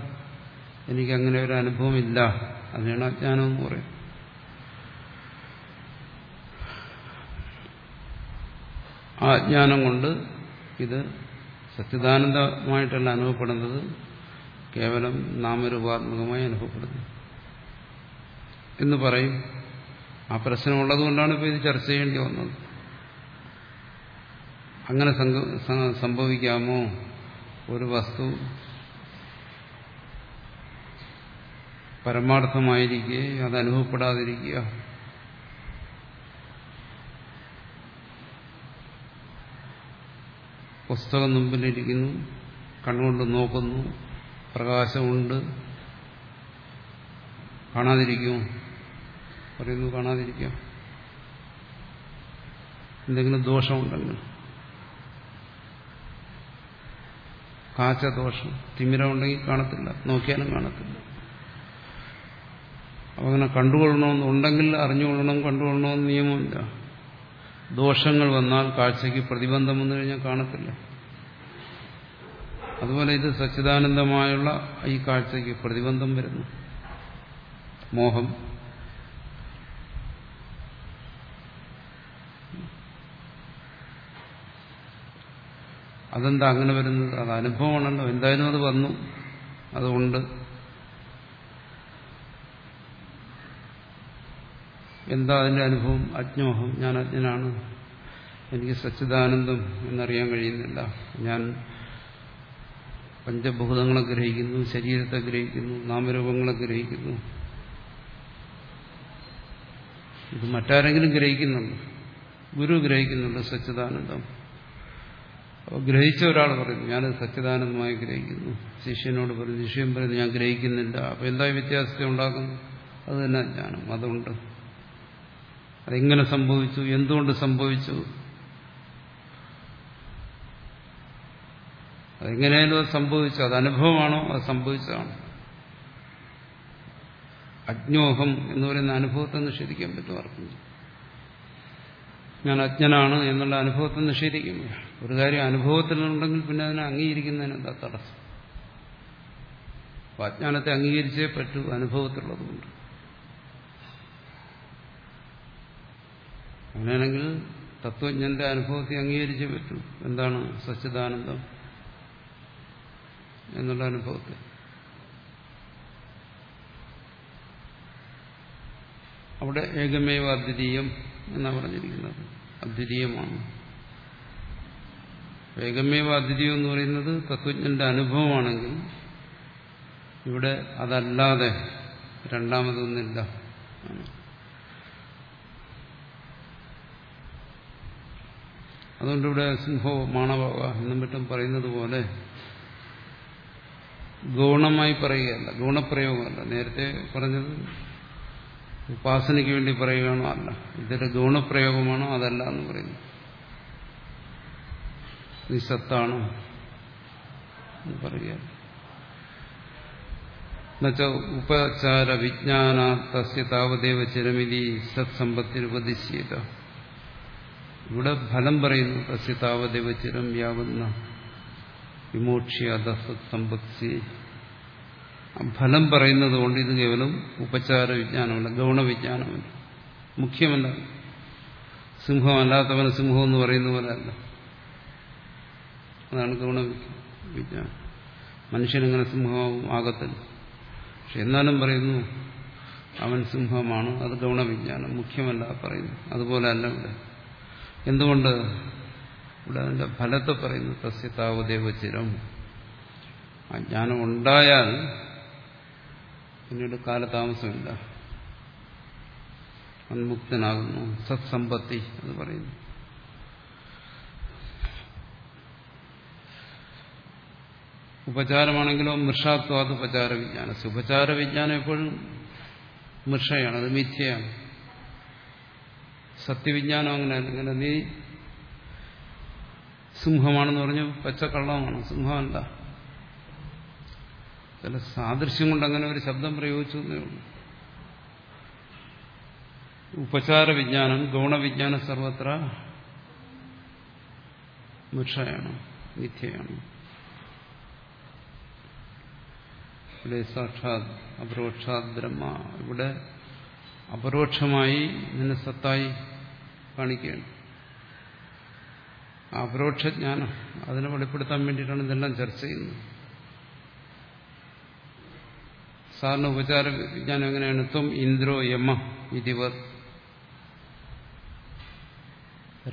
എനിക്ക് അങ്ങനെ ഒരു അനുഭവം ഇല്ല അതിനാണ് അജ്ഞാനം എന്ന് പറയും ആ അജ്ഞാനം കൊണ്ട് ഇത് സത്യദാനന്ദമായിട്ടല്ല അനുഭവപ്പെടുന്നത്. കേവലം നാമരൂപാത്മകമായി അനുഭവപ്പെടുന്നു. എന്ന് പറയും. ആ പ്രശ്നമുള്ളതുകൊണ്ടാണ് ഇപ്പോൾ ഇത് ചർച്ച ചെയ്യേണ്ടി വന്നത്. അങ്ങനെ സംഭവിക്കാമോ? ഒരു വസ്തു പരമാർത്ഥമായിരിക്കെ അത് അനുഭവപ്പെടാതിരിക്കുക. പുസ്തകം മുമ്പിലിരിക്കുന്നു കണ്ണുകൊണ്ട് നോക്കുന്നു പ്രകാശമുണ്ട്. കാണാതിരിക്കൂ. പറയുന്നു കാണാതിരിക്കാം. എന്തെങ്കിലും ദോഷമുണ്ടെങ്കിൽ. കാച്ച ദോഷം തിമിരമുണ്ടെങ്കിൽ കാണത്തില്ല നോക്കിയാലും കാണത്തില്ല. അപ്പൊ അങ്ങനെ കണ്ടുകൊള്ളണമെന്ന് ഉണ്ടെങ്കിൽ അറിഞ്ഞുകൊള്ളണം കണ്ടുകൊള്ളണമെന്ന് നിയമമില്ല. ദോഷങ്ങൾ വന്നാൽ കാഴ്ചയ്ക്ക് പ്രതിബന്ധം വന്നു കഴിഞ്ഞാൽ കാണത്തില്ല. അതുപോലെ ഇത് സച്ചിദാനന്ദമായുള്ള ഈ കാഴ്ചയ്ക്ക് പ്രതിബന്ധം വരുന്നു. മോഹം. അതെന്താ അങ്ങനെ വരുന്നത്? അത് അനുഭവമാണല്ലോ. എന്തായാലും അത് വന്നു. അതുകൊണ്ട് എന്താ അതിന്റെ അനുഭവം? അജ്ഞോഹം ഞാൻ അജ്ഞനാണ്. എനിക്ക് സച്ചിദാനന്ദം എന്നറിയാൻ കഴിയുന്നില്ല. ഞാൻ പഞ്ചഭൂതങ്ങളെ ഗ്രഹിക്കുന്നു ശരീരത്തെ ഗ്രഹിക്കുന്നു നാമരൂപങ്ങളെ ഗ്രഹിക്കുന്നു. ഇത് മറ്റാരെങ്കിലും ഗ്രഹിക്കുന്നുണ്ട്. ഗുരു ഗ്രഹിക്കുന്നുണ്ട് സച്ചിദാനന്ദം. അപ്പോൾ ഗ്രഹിച്ച ഒരാൾ പറയുന്നു ഞാൻ സച്ചിദാനന്ദമായി ഗ്രഹിക്കുന്നു. ശിഷ്യനോട് പറയുന്നു ശിഷ്യൻ പറയുന്നു ഞാൻ ഗ്രഹിക്കുന്നില്ല. അപ്പോൾ എന്താ വ്യത്യാസത്തെ ഉണ്ടാക്കുന്നു? അത് തന്നെ ജ്ഞാനം അതുകൊണ്ട് അതെങ്ങനെ സംഭവിച്ചു? എന്തുകൊണ്ട് സംഭവിച്ചു? അതെങ്ങനെയാലും അത് സംഭവിച്ചു. അത് അനുഭവമാണോ? അത് സംഭവിച്ചതാണോ. അജ്ഞോഹം എന്ന് പറയുന്ന അനുഭവത്തെ നിഷേധിക്കാൻ പറ്റും ആർക്കും. ഞാൻ അജ്ഞനാണ് എന്നുള്ള അനുഭവത്തെ നിഷേധിക്കും. ഒരു കാര്യം അനുഭവത്തിലുണ്ടെങ്കിൽ പിന്നെ അതിനെ അംഗീകരിക്കുന്നതിന് എന്താ തടസ്സം? അജ്ഞാനത്തെ അംഗീകരിച്ചേ പറ്റൂ അനുഭവത്തിലുള്ളതുകൊണ്ട്. അങ്ങനെയാണെങ്കിൽ തത്വജ്ഞന്റെ അനുഭവത്തെ അംഗീകരിച്ചേ പറ്റൂ. എന്താണ് സച്ചിദാനന്ദം എന്നുള്ള അനുഭവത്തെ? അവിടെ ഏകമേവ അദ്വിതീയം എന്നാണ് പറഞ്ഞിരിക്കുന്നത്. അദ്വിതീയമാണ്. ഏകമേവ അദ്വിതീയം എന്ന് പറയുന്നത് തത്വജ്ഞന്റെ അനുഭവമാണെങ്കിൽ ഇവിടെ അതല്ലാതെ രണ്ടാമതൊന്നില്ല അതുകൊണ്ട് ഇവിടെ സിംഹോ മാണവ എന്നും മറ്റും പറയുന്നത് പോലെ ഗൗണമായി പറയുകയല്ല ഗുണപ്രയോഗമല്ല. നേരത്തെ പറഞ്ഞത് ഉപാസനയ്ക്ക് വേണ്ടി പറയുകയാണോ അല്ല. ഇതൊരു ഗുണപ്രയോഗമാണോ അതല്ല എന്ന് പറയുന്നു. നീ സത്താണോ എന്ന് പറയുക ഉപചാര വിജ്ഞാന തസ്യ താവദേവ ചിരമിതി സത്സമ്പത്തിന് ഉപദിശ്യത ഇവിടെ ഫലം പറയുന്നു. തസ്യ താവദേവ ചിരം യാവുന്ന വിമോക്ഷ്യാത സത്സമ്പത്സി ഫലം പറയുന്നത് കൊണ്ട് ഇത് കേവലം ഉപചാര വിജ്ഞാനമല്ല ഗൗണവിജ്ഞാനമല്ല. മുഖ്യമല്ല. സിംഹമല്ലാത്തവന് സിംഹം എന്ന് പറയുന്ന പോലെ അല്ല. അതാണ് ഗൗണ വിജ്ഞാനം മനുഷ്യനെങ്ങനെ സിംഹമാവും ആകത്തില്ല. പക്ഷെ എന്നാലും പറയുന്നു അവൻ സിംഹമാണ് അത് ഗൗണവിജ്ഞാനം മുഖ്യമല്ല പറയുന്നു അതുപോലെ അല്ല ഇവിടെ. എന്തുകൊണ്ട്? ഇവിടെ അതിന്റെ ഫലത്തെ പറയുന്നു തസ്യ താവദേവ ചിരം. ആ ജ്ഞാനം ഉണ്ടായാൽ പിന്നീട് കാലതാമസമില്ല. ഉന്മുക്തനാകുന്നു സത്സമ്പത്തി എന്ന് പറയുന്നു. ഉപചാരമാണെങ്കിലോ മൃഷാത്വാത് ഉപചാര വിജ്ഞാനം ഉപചാര വിജ്ഞാനം എപ്പോഴും മൃഷയാണ് അത് മിഥ്യയാണ്. സത്യവിജ്ഞാനം അങ്ങനെയല്ല ഇങ്ങനെ നീ സിംഹമാണെന്ന് പറഞ്ഞു പച്ചക്കള്ളമാണ്. സിംഹമല്ല ചില സാദൃശ്യം കൊണ്ട് അങ്ങനെ ഒരു ശബ്ദം പ്രയോഗിച്ചു ഉപചാര വിജ്ഞാനം ഗൗണവിജ്ഞാനം സർവത്ര മിക്ഷയാണ് മിഥ്യയാണ്. ഇവിടെ സാക്ഷാത് അപരോക്ഷാത് ബ്രഹ്മ. ഇവിടെ അപരോക്ഷമായി നിന്നെ സത്തായി കാണിക്കുകയാണ്. അപരോക്ഷജ്ഞാനം അതിനെ വെളിപ്പെടുത്താൻ വേണ്ടിയിട്ടാണ് ഇതെല്ലാം ചർച്ച ചെയ്യുന്നത്. സാറിന് ഉപചാര വിജ്ഞാനം എങ്ങനെയാണ്? ത്വം ഇന്ദ്രോ യമ ഇതിവർ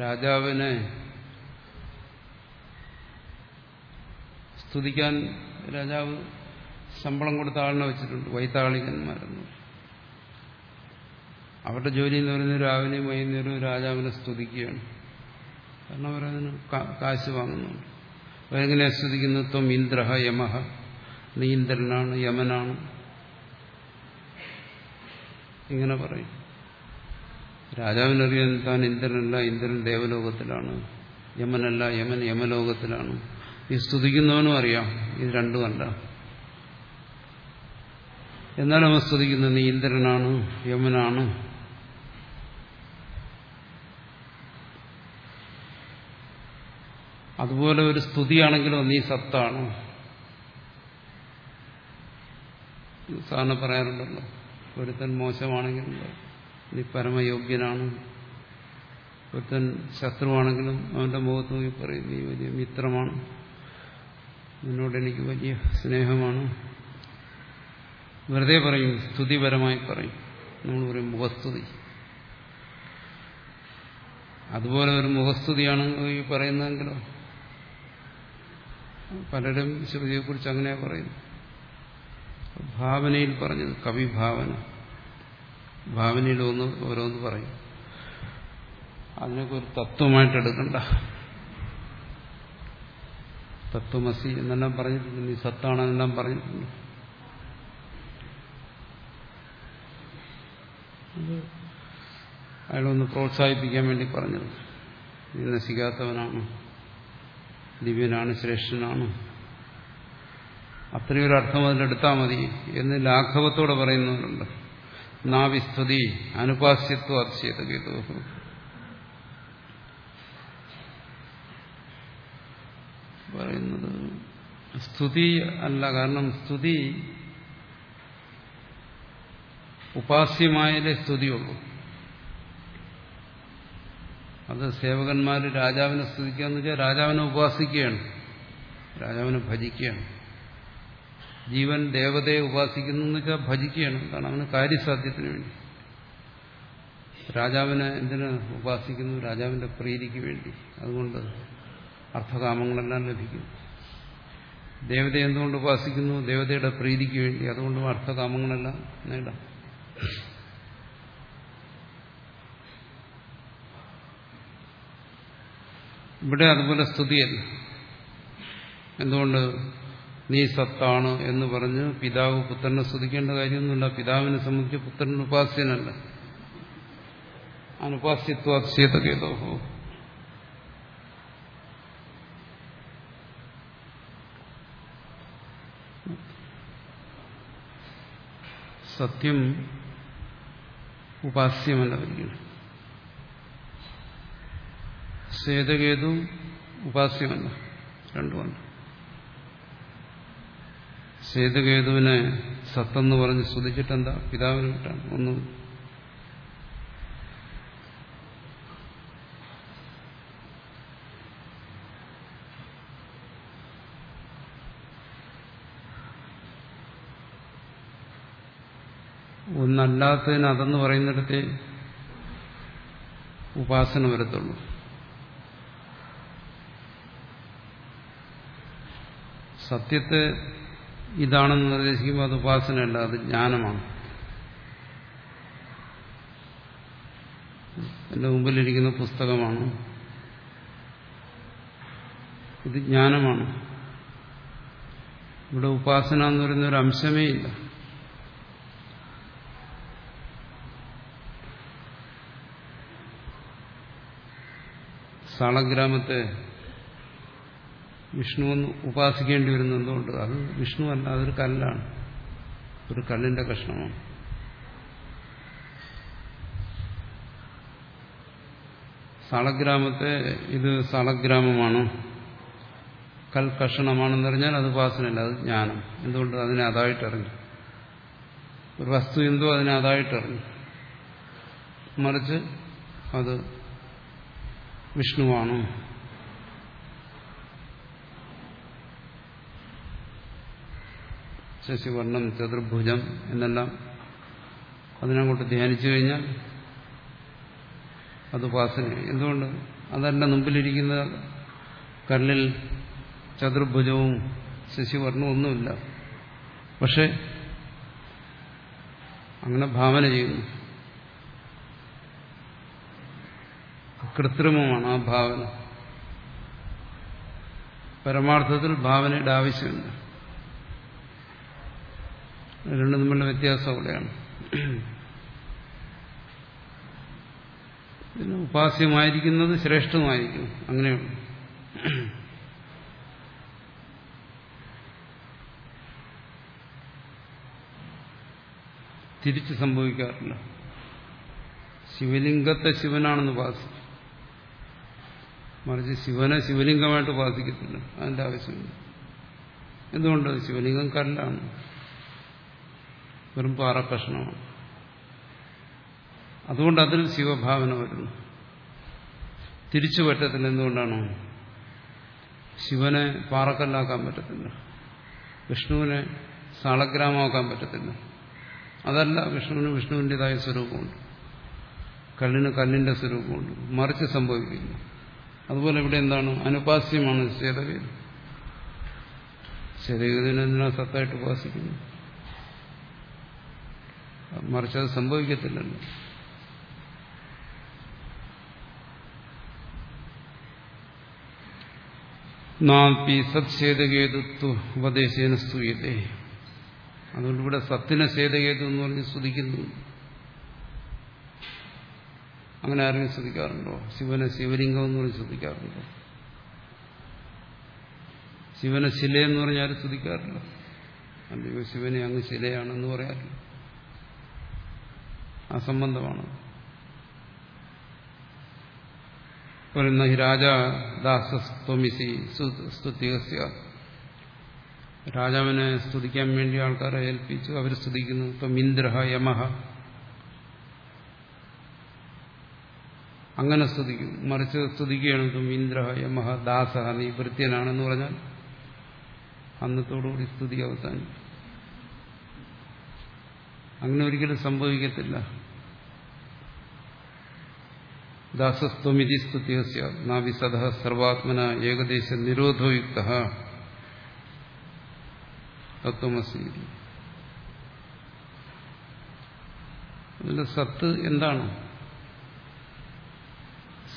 രാജാവിനെ സ്തുതിക്കാൻ രാജാവ് ശമ്പളം കൊടുത്ത ആളിനെ വെച്ചിട്ടുണ്ട് വൈത്താളികന്മാരെന്ന്. അവരുടെ ജോലി എന്ന് പറയുന്നത് രാവിലെയും വൈകുന്നേരവും രാജാവിനെ സ്തുതിക്കുകയാണ്. കാരണം അവരതിന് കാശ് വാങ്ങുന്നുണ്ട്. അവരെങ്ങനെ സ്തുതിക്കുന്നു? ത്വം ഇന്ദ്രഹ യമഹ. നീ ഇന്ദ്രനാണ് യമനാണ്. ഇങ്ങനെ പറയും. രാജാവിനറിയാൻ താൻ ഇന്ദ്രനല്ല ഇന്ദ്രൻ ദേവലോകത്തിലാണ്. യമനല്ല യമൻ യമലോകത്തിലാണ്. ഈ സ്തുതിക്കുന്നവനും അറിയാം ഇത് രണ്ടുമല്ല എന്നാലും അവൻ സ്തുതിക്കുന്നത് നീ ഇന്ദ്രനാണ് യമനാണ്. അതുപോലെ ഒരു സ്തുതിയാണെങ്കിലോ നീ സത്താണ്. സാറിന് പറയാറുണ്ടല്ലോ ഒരുത്തൻ മോശമാണെങ്കിലും നീ പരമയോഗ്യനാണ്. ഒരുത്തൻ ശത്രുവാണെങ്കിലും അവന്റെ മുഖത്ത് നോക്കി പറയും നീ വലിയ മിത്രമാണ്. നിന്നോട് എനിക്ക് വലിയ സ്നേഹമാണ്. വെറുതെ പറയും സ്തുതിപരമായി പറയും. നമ്മൾ പറയും മുഖസ്തുതി. അതുപോലെ ഒരു മുഖസ്തുതിയാണ് ഈ പറയുന്നതെങ്കിലോ പലരും ശ്രുതിയെക്കുറിച്ച് അങ്ങനെ പറയുന്നു. ഭാവനയിൽ പറഞ്ഞത് കവിഭാവന. ഭാവനയിൽ ഒന്ന് ഓരോന്ന് പറയും. അതിനൊക്കെ ഒരു തത്വമായിട്ട് എടുക്കണ്ട. തത്വമസി എന്നെല്ലാം പറഞ്ഞിട്ടുണ്ട്. നീ സത്താണെന്നെല്ലാം പറഞ്ഞിട്ടുണ്ട്. അയാളൊന്ന് പ്രോത്സാഹിപ്പിക്കാൻ വേണ്ടി പറഞ്ഞത്. നീ നശിക്കാത്തവനാണ്. ദിവ്യനാണ് ശ്രേഷ്ഠനാണ്. അത്രയൊരു അർത്ഥം അതിലെടുത്താൽ മതി എന്ന് ലാഘവത്തോടെ പറയുന്നവരുണ്ട്. നാവിസ്തുതി അനുപാസ്യത്വ അതിശയതകേതു പറയുന്നത് സ്തുതി അല്ല കാരണം സ്തുതി ഉപാസ്യമായാലേ സ്തുതിയുള്ളൂ. അത് സേവകന്മാർ രാജാവിനെ സ്തുതിക്കുക എന്ന് വെച്ചാൽ രാജാവിനെ ഉപാസിക്കുകയാണ്. രാജാവിനെ ഭജിക്കുകയാണ്. ജീവൻ ദേവതയെ ഉപാസിക്കുന്നു എന്ന് വെച്ചാൽ ഭജിക്കുകയാണ്. കാരണം അവന് കാര്യസാധ്യത്തിന് വേണ്ടി. രാജാവിനെ എന്തിനു ഉപാസിക്കുന്നു? രാജാവിന്റെ പ്രീതിക്ക് വേണ്ടി. അതുകൊണ്ട് അർത്ഥകാമങ്ങളെല്ലാം ലഭിക്കും. ദേവതയെ എന്തുകൊണ്ട് ഉപാസിക്കുന്നു? ദേവതയുടെ പ്രീതിക്ക് വേണ്ടി. അതുകൊണ്ടും അർത്ഥകാമങ്ങളെല്ലാം നേടാം. ഇവിടെ അതുപോലെ സ്തുതിയല്ല. എന്തുകൊണ്ട് നീ സത്താണ് എന്ന് പറഞ്ഞ് പിതാവ് പുത്രനെ സ്തുതിക്കേണ്ട കാര്യമൊന്നുമില്ല. പിതാവിനെ സംബന്ധിച്ച് പുത്രൻ ഉപാസ്യനല്ല. അനുപാസ്യത്വാസ്യതോ സത്യം ഉപാസ്യമല്ല ഒരിക്കലും ശ്വേതകേതു ഉപാസ്യമല്ല. രണ്ടുമല്ല ശ്വേതകേതുവിനെ സത്തെന്ന് പറഞ്ഞ് സ്തുതിച്ചിട്ടെന്താ പിതാവിനെ വിട്ടാണ് ഒന്നും. ഒന്നല്ലാത്തതിന് അതെന്ന് പറയുന്നിടത്തെ ഉപാസന വരത്തുള്ളൂ. സത്യത്തെ ഇതാണെന്ന് നിർദ്ദേശിക്കുമ്പോൾ അത് ഉപാസനയല്ല അത് ജ്ഞാനമാണ്. എന്റെ മുമ്പിലിരിക്കുന്ന പുസ്തകമാണ്. ഇത് ജ്ഞാനമാണ്. ഇവിടെ ഉപാസന എന്ന് പറയുന്ന ഒരു അംശമേ ഇല്ല. സാളഗ്രാമത്തെ വിഷ്ണുവെന്ന് ഉപാസിക്കേണ്ടി വരുന്ന എന്തുകൊണ്ട്? അത് വിഷ്ണു അല്ല അതൊരു കല്ലാണ്. ഒരു കല്ലിന്റെ കഷ്ണമാണ്. സാളഗ്രാമത്തെ ഇത് സാളഗ്രാമമാണ്. കൽകഷണമാണെന്ന് പറഞ്ഞാൽ അത് ഉപാസനല്ല അത് ജ്ഞാനം. എന്തുകൊണ്ട്? അതിനെ അതായിട്ടറിഞ്ഞു ഒരു വസ്തു എന്തോ അതിനെ അതായിട്ടറിഞ്ഞു മറിച്ച് അത് വിഷ്ണുവാണ്. ശശിവർണം ചതുർഭുജം എന്നെല്ലാം അതിനങ്ങോട്ട് ധ്യാനിച്ചു കഴിഞ്ഞാൽ അത് ഉപാസന എന്തുകൊണ്ട്? അതല്ല മുമ്പിലിരിക്കുന്ന കല്ലിൽ ചതുർഭുജവും ശശിവർണവും ഒന്നുമില്ല. പക്ഷെ അങ്ങനെ ഭാവന ചെയ്യുന്നു. കൃത്രിമമാണ് ആ ഭാവന. പരമാർത്ഥത്തിൽ ഭാവനയുടെ ആവശ്യമില്ല. രണ്ടും തമ്മിലുള്ള വ്യത്യാസം അവിടെയാണ്. പിന്നെ ഉപാസ്യമായിരിക്കുന്നത് ശ്രേഷ്ഠമായിരിക്കും. അങ്ങനെയുള്ളു. തിരിച്ച് സംഭവിക്കാറില്ല. ശിവലിംഗത്തെ ശിവനാണെന്ന് ഉപാസിക്കും. മറിച്ച് ശിവനെ ശിവലിംഗമായിട്ട് ഉപാസിക്കത്തില്ല. അതിന്റെ ആവശ്യമില്ല. എന്തുകൊണ്ട്? ശിവലിംഗം കല്ലാണ് വെറും പാറക്കഷ്ണമാണ് അതുകൊണ്ട് അതിൽ ശിവഭാവന വരുന്നു. തിരിച്ചു പറ്റത്തില്ല എന്തുകൊണ്ടാണ്? ശിവനെ പാറക്കല്ലാക്കാൻ പറ്റത്തില്ല. വിഷ്ണുവിനെ സാളഗ്രാമാക്കാൻ പറ്റത്തില്ല. അതല്ല വിഷ്ണുവിന് വിഷ്ണുവിന്റെതായ സ്വരൂപമുണ്ട്. കല്ലിന് കല്ലിന്റെ സ്വരൂപമുണ്ട്. മറിച്ച് സംഭവിക്കുന്നു. അതുപോലെ ഇവിടെ എന്താണ്? അനുപാസ്യമാണ് ശ്വേതവേദിനെ എന്തിനാ സത്തായിട്ട് ഉപാസിക്കുന്നു മറിച്ച് അത് സംഭവിക്കത്തില്ലല്ലോ. നാപ്പി സത്ശേതകേതുത്വ ഉപദേശേന സ്തുയതേ അതുകൊണ്ട് ഇവിടെ സത്തിനെ സേതകേതു എന്ന് പറഞ്ഞ് സ്തുതിക്കുന്നു അങ്ങനെ ആരെങ്കിലും ശ്രദ്ധിക്കാറുണ്ടോ ശിവനെ ശിവലിംഗം എന്ന് പറഞ്ഞ് ശ്രദ്ധിക്കാറുണ്ടോ ശിവനെ ശിലയെന്ന് പറഞ്ഞാലും ആരും ശ്രദ്ധിക്കാറില്ല അല്ലയോ ശിവനെ അങ്ങ് ശിലയാണെന്ന് പറയാറില്ല. അസംബന്ധമാണ്. പറയുന്ന സ്തുതികസ്യ. രാജാവിനെ സ്തുതിക്കാൻ വേണ്ടി ആൾക്കാരെ ഏൽപ്പിച്ചു. അവർ സ്തുതിക്കുന്നു. ഇന്ദ്രഹ യമഹ. അങ്ങനെ സ്തുതിക്കും. മറിച്ച് സ്തുതിക്കുകയാണ് ഇന്ദ്രഹ യമഹ ദാസ നീ വൃത്യനാണെന്ന് പറഞ്ഞാൽ അന്നത്തോടുകൂടി സ്തുതി അവസാനിക്കും. അങ്ങനെ ഒരിക്കലും സംഭവിക്കത്തില്ല. ദാസസ്ത്വമിതി സ്തുത്യസ്യ. നാവിസദ സർവാത്മന ഏകദേശ നിരോധോയുക്ത. സത്ത് എന്താണ്?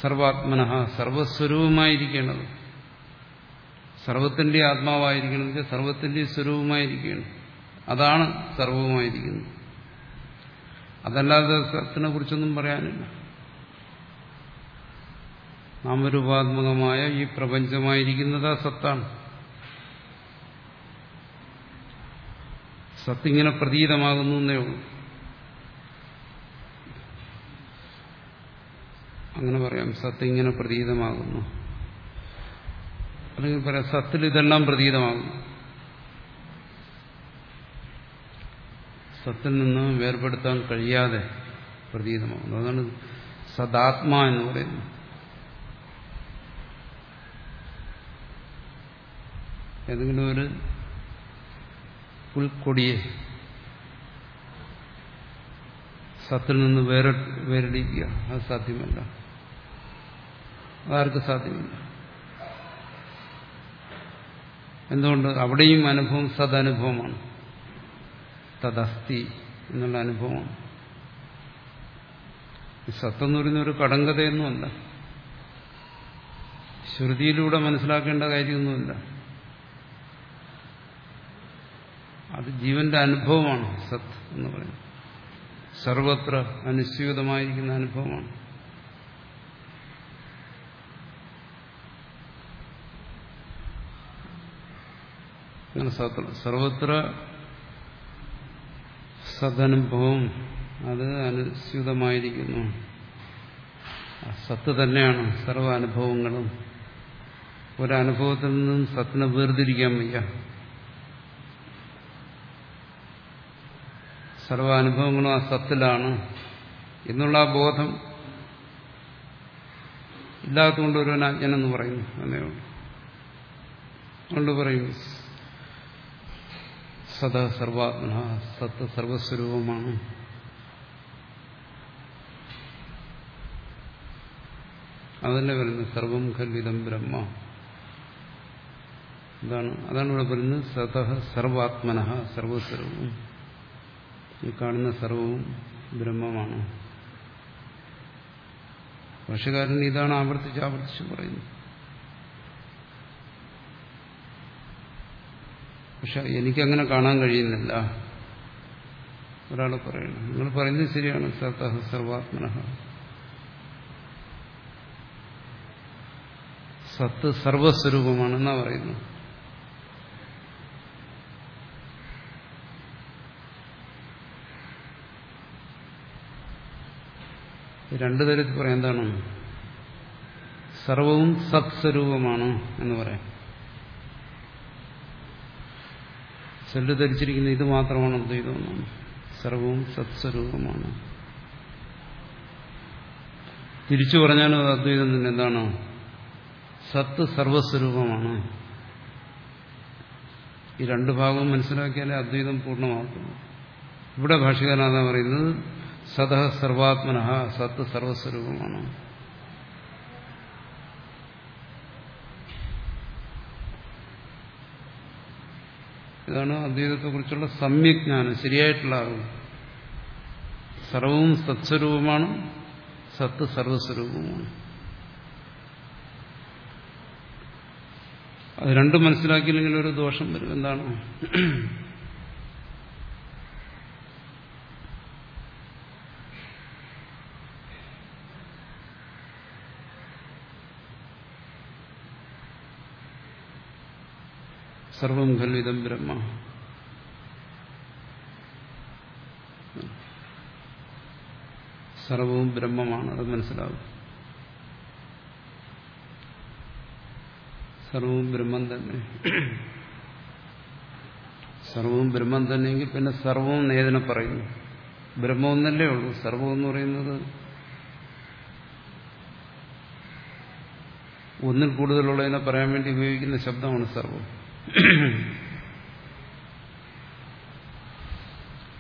സർവാത്മന സർവസ്വരൂപമായിരിക്കേണ്ടത്. സർവത്തിന്റെ ആത്മാവായിരിക്കണം സർവത്തിന്റെ സ്വരൂപമായിരിക്കണം. അതാണ് സർവവുമായിരിക്കുന്നത്. അതല്ലാതെ സത്തിനെ കുറിച്ചൊന്നും പറയാനില്ല. നാമരൂപാത്മകമായ ഈ പ്രപഞ്ചമായിരിക്കുന്നത് ആ സത്താണ്. സത്തിങ്ങനെ പ്രതീതമാകുന്നു എന്നേ ഉള്ളൂ. അങ്ങനെ പറയാം സത്ത് ഇങ്ങനെ പ്രതീതമാകുന്നു. അല്ലെങ്കിൽ പറയാം സത്തിൽ ഇതെല്ലാം പ്രതീതമാകുന്നു. സത്തിൽ നിന്ന് വേർപെടുത്താൻ കഴിയാതെ പ്രതീതമാകുന്നു. അതാണ് സദാത്മ എന്ന് പറയുന്നത്. ഏതെങ്കിലും ഒരു പുൽക്കൊടിയെ സത്തിൽ നിന്ന് വേറെ വേരടിക്കുക. അത് സാധ്യമല്ല. അതാർക്ക് സാധ്യമല്ല? എന്തുകൊണ്ട്? അവിടെയും അനുഭവം സദനുഭവമാണ്. തദസ്തി എന്നുള്ള അനുഭവമാണ്. സത്തെന്ന് പറയുന്ന ഒരു കടങ്കഥയൊന്നുമല്ല. ശ്രുതിയിലൂടെ മനസ്സിലാക്കേണ്ട കാര്യമൊന്നുമില്ല. അത് ജീവന്റെ അനുഭവമാണ് സത് എന്ന് പറയുന്നത്. സർവത്ര അനുസ്യൂതമായിരിക്കുന്ന അനുഭവമാണ്. സർവത്ര സദനുഭവം അത് അനുസ്യൂതമായിരിക്കുന്നു സത്ത് തന്നെയാണ് സർവ അനുഭവങ്ങളും. ഒരനുഭവത്തിൽ നിന്നും സത്തിനെ വേർതിരിക്കാൻ വയ്യ. സർവാനുഭവങ്ങളും ആ സത്തിലാണ് എന്നുള്ള ആ ബോധം ഇല്ലാത്തതുകൊണ്ട് ഒരു അജ്ഞനെന്ന് പറയുന്നു. എന്നേ ഉള്ളൂ. പറയും സദ സർവാത്മന സത്ത് സർവസ്വരൂപമാണ്. അതല്ലേ പറയുന്നത്? സർവം ഖല്ലിതം ബ്രഹ്മ. എന്താണ് അതാണ് ഇവിടെ പറയുന്നത്. സത സർവാത്മന സർവസ്വരൂപം. ഈ കാണുന്ന സർവവും ബ്രഹ്മമാണ്. ഭാഷകാരൻ ഇതാണ് ആവർത്തിച്ച് ആവർത്തിച്ച് പറയുന്നത്. പക്ഷെ എനിക്കങ്ങനെ കാണാൻ കഴിയുന്നില്ല. ഒരാൾ പറയണം നിങ്ങൾ പറയുന്നത് ശരിയാണ് സർത്ഥ സർവാത്മന സത്ത് സർവസ്വരൂപമാണെന്നാ പറയുന്നു. രണ്ടു തരത്തിൽ പറയാം എന്താണ്? സർവവും സത്സ്വരൂപമാണ് എന്ന് പറയാം. ചെല്ലു ധരിച്ചിരിക്കുന്ന ഇത് മാത്രമാണ് അദ്വൈതം എന്നാണ് സർവവും സത്സ്വരൂപമാണ്. തിരിച്ചു പറഞ്ഞാലും അത് അദ്വൈതം തന്നെ എന്താണ്? സത്ത് സർവസ്വരൂപമാണ്. ഈ രണ്ട് ഭാഗവും മനസ്സിലാക്കിയാലേ അദ്വൈതം പൂർണമാക്കുന്നു ഇവിടെ ഭാഷകാരനാഥ പറയുന്നത് സത സർവാത്മന സത്ത് സർവസ്വരൂപമാണ്. ഇതാണ് അദ്വൈതത്തെക്കുറിച്ചുള്ള സമ്യജ്ഞാനം ശരിയായിട്ടുള്ള അറിവ്. സർവവും സത്സ്വരൂപമാണ് സത്ത് സർവസ്വരൂപമാണ്. അത് രണ്ടും മനസ്സിലാക്കിയില്ലെങ്കിൽ ഒരു ദോഷം വരും. എന്താണ്? സർവം ഖലിതം ബ്രഹ്മ. സർവവും ബ്രഹ്മമാണ് അത് മനസ്സിലാവും. സർവവും ബ്രഹ്മം തന്നെ. സർവവും ബ്രഹ്മം തന്നെയെങ്കിൽ പിന്നെ സർവവും നേതനെ പറയുന്നു ബ്രഹ്മം ഒന്നല്ലേ ഉള്ളൂ. സർവം എന്ന് പറയുന്നത് ഒന്നിൽ കൂടുതലുള്ളതിനെ പറയാൻ വേണ്ടി ഉപയോഗിക്കുന്ന ശബ്ദമാണ് സർവം.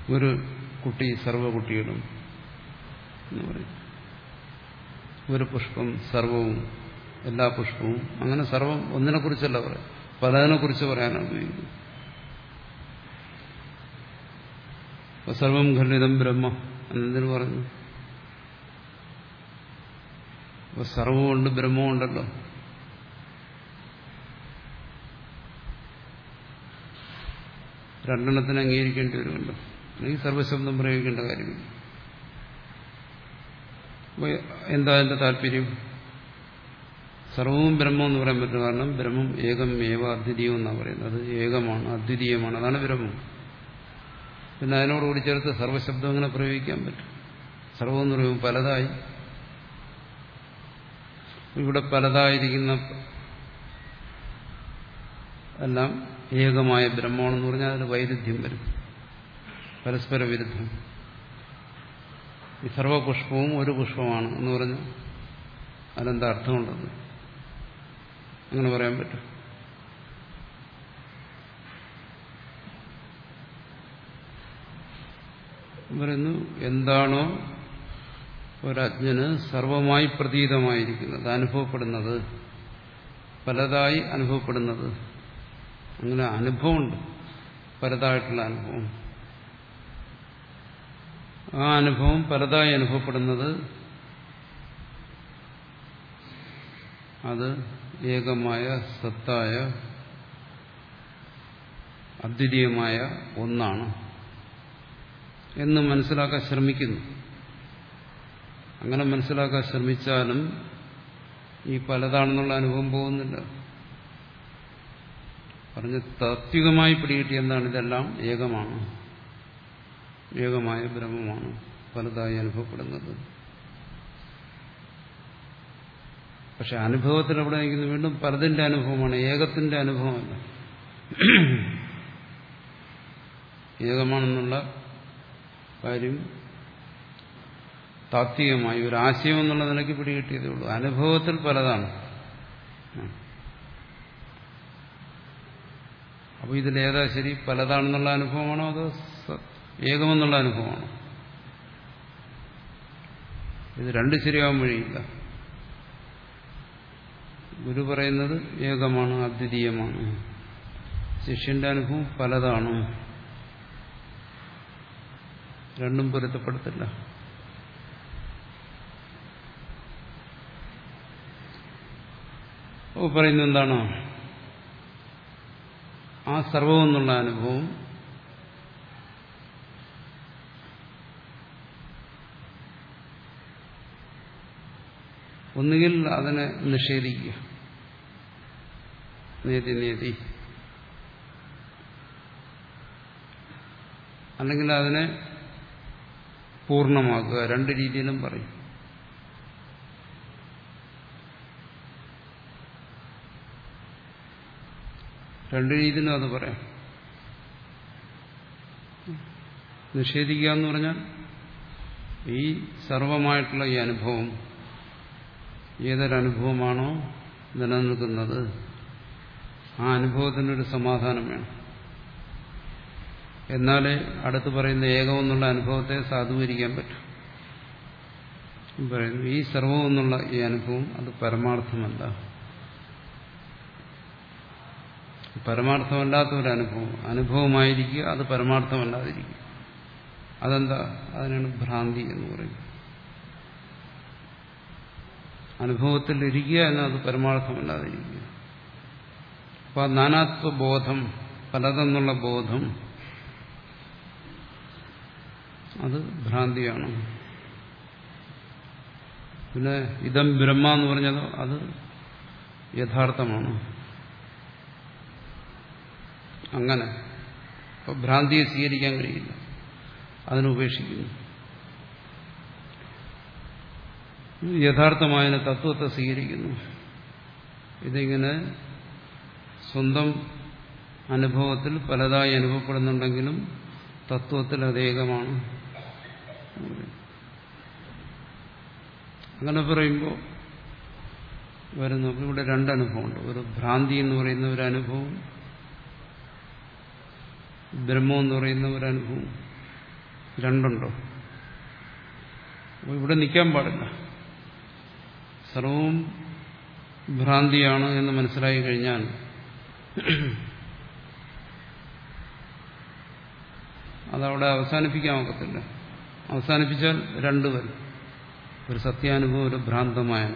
ഒരു കുട്ടി സർവകുട്ടികളും എന്ന് പറയും. ഒരു പുഷ്പം സർവവും എല്ലാ പുഷ്പവും. അങ്ങനെ സർവം ഒന്നിനെ കുറിച്ചല്ല പറയാം. പലതിനെ കുറിച്ച് പറയാനാണ് ഉപയോഗിക്കുന്നത്. സർവം ഖണ്ഡിതം ബ്രഹ്മ എന്നെന്തിനു പറഞ്ഞു സർവമുണ്ട് ബ്രഹ്മമുണ്ടല്ലോ. രണ്ടെണ്ണത്തിന് അംഗീകരിക്കേണ്ടി വരുമല്ലോ അല്ലെങ്കിൽ സർവശബ്ദം പ്രയോഗിക്കേണ്ട കാര്യമില്ല. എന്താ എന്റെ താല്പര്യം? സർവവും ബ്രഹ്മം എന്ന് പറയാൻ പറ്റും കാരണം ബ്രഹ്മം ഏകം ഏവ അദ്വിതീയം എന്നാണ് പറയുന്നത്. അത് ഏകമാണ് അദ്വിതീയമാണ്. അതാണ് ബ്രഹ്മം. പിന്നെ അതിനോടുകൂടി ചേർത്ത് സർവശബ്ദം അങ്ങനെ പ്രയോഗിക്കാൻ പറ്റും. സർവം എന്ന് പറയുമ്പോൾ പലതായി. ഇവിടെ പലതായിരിക്കുന്ന എല്ലാം ഏകമായ ബ്രഹ്മമാണെന്ന് പറഞ്ഞാൽ അതിന് വൈരുദ്ധ്യം വരും. പരസ്പര വിരുദ്ധം. ഈ സർവപുഷ്പവും ഒരു പുഷ്പമാണ് എന്ന് പറഞ്ഞ് അതിനെന്താ അർത്ഥമുണ്ടെന്ന് അങ്ങനെ പറയാൻ പറ്റും. പറയുന്നു എന്താണോ ഒരജ്ഞന് സർവമായി പ്രതീതമായിരിക്കുന്നത് അനുഭവപ്പെടുന്നത് പലതായി അനുഭവപ്പെടുന്നത്. അങ്ങനെ അനുഭവമുണ്ട്. പലതായിട്ടുള്ള അനുഭവം. ആ അനുഭവം പലതായി അനുഭവപ്പെടുന്നത് അത് ഏകമായ സത്തായ അദ്വിതീയമായ ഒന്നാണ് എന്ന് മനസ്സിലാക്കാൻ ശ്രമിക്കുന്നു. അങ്ങനെ മനസ്സിലാക്കാൻ ശ്രമിച്ചാലും ഈ പലതാണെന്നുള്ള അനുഭവം പോകുന്നില്ല. പറഞ്ഞ് താത്വികമായി പിടികിട്ടി എന്താണ് ഇതെല്ലാം? ഏകമാണ്. ഏകമായ ബ്രഹ്മമാണ് പലതായി അനുഭവപ്പെടുന്നത്. പക്ഷെ അനുഭവത്തിൽ എവിടെ നിൽക്കുന്നു വീണ്ടും പലതിന്റെ അനുഭവമാണ്. ഏകത്തിന്റെ അനുഭവമല്ല. ഏകമാണെന്നുള്ള കാര്യം താത്വികമായി ഒരു ആശയം എന്നുള്ള നിലയ്ക്ക് പിടികിട്ടിയതേ ഉള്ളൂ. അനുഭവത്തിൽ പലതാണ്. അപ്പോൾ ഇതിലേതാ ശരി? പലതാണെന്നുള്ള അനുഭവമാണോ അതോ ഏകമെന്നുള്ള അനുഭവമാണോ? ഇത് രണ്ട് ശരിയാവാൻ വഴിയില്ല. ഗുരു പറയുന്നത് ഏകമാണ് അദ്വിതീയമാണ്. ശിഷ്യന്റെ അനുഭവം പലതാണ്. രണ്ടും പൊരുത്തപ്പെടുത്തില്ല. പറയുന്നെന്താണോ ആ സർവമെന്നുള്ള അനുഭവം ഒന്നുകിൽ അതിനെ നിഷേധിക്കുക. നേതി നേതി അല്ലെങ്കിൽ അതിനെ പൂർണമാക്കുക. രണ്ട് രീതിയിലും പറയും. രണ്ട് രീതിയിലും അത് പറയാം. നിഷേധിക്കുക എന്ന് പറഞ്ഞാൽ ഈ സർവമായിട്ടുള്ള ഈ അനുഭവം ഏതൊരനുഭവമാണോ നിലനിൽക്കുന്നത് ആ അനുഭവത്തിനൊരു സമാധാനം വേണം. എന്നാലേ അടുത്ത് പറയുന്ന ഏകമെന്നുള്ള അനുഭവത്തെ സാധൂകരിക്കാൻ പറ്റും. പറയുന്നു ഈ സർവമെന്നുള്ള ഈ അനുഭവം അത് പരമാർത്ഥമല്ല. പരമാർത്ഥമല്ലാത്ത ഒരു അനുഭവം അനുഭവമായിരിക്കുക അത് പരമാർത്ഥമല്ലാതിരിക്കുക. അതെന്താ? അതിനാണ് ഭ്രാന്തി എന്ന് പറയുന്നത്. അനുഭവത്തിൽ ഇരിക്കുക എന്നത് പരമാർത്ഥമല്ലാതിരിക്കുക. അപ്പൊ ആ നാനാത്വബോധം പലതെന്നുള്ള ബോധം അത് ഭ്രാന്തിയാണ്. പിന്നെ ഇതം ബ്രഹ്മ എന്ന് പറഞ്ഞതോ അത് യഥാർത്ഥമാണ്. അങ്ങനെ. അപ്പോൾ ഭ്രാന്തിയെ സ്വീകരിക്കാൻ കഴിയില്ല. അതിനുപേക്ഷിക്കുന്നു യഥാർത്ഥമായ തത്വത്തെ സ്വീകരിക്കുന്നു. ഇതിങ്ങനെ സ്വന്തം അനുഭവത്തിൽ പലതായി അനുഭവപ്പെടുന്നുണ്ടെങ്കിലും തത്വത്തിൽ അതേകമാണ്. അങ്ങനെ പറയുമ്പോൾ വരുന്നു. ഇവിടെ രണ്ടനുഭവമുണ്ട് ഒരു ഭ്രാന്തി എന്ന് പറയുന്ന ഒരു അനുഭവം ബ്രഹ്മം എന്ന് പറയുന്ന ഒരു അനുഭവം രണ്ടുണ്ടോ ഇവിടെ നിൽക്കാൻ പാടില്ല. സർവവും ഭ്രാന്തിയാണ് എന്ന് മനസ്സിലായി കഴിഞ്ഞാൽ അതവിടെ അവസാനിപ്പിക്കാൻ ഒക്കത്തില്ല അവസാനിപ്പിച്ചാൽ രണ്ടു വരും. ഒരു സത്യാനുഭവം ഒരു ഭ്രാന്തമായ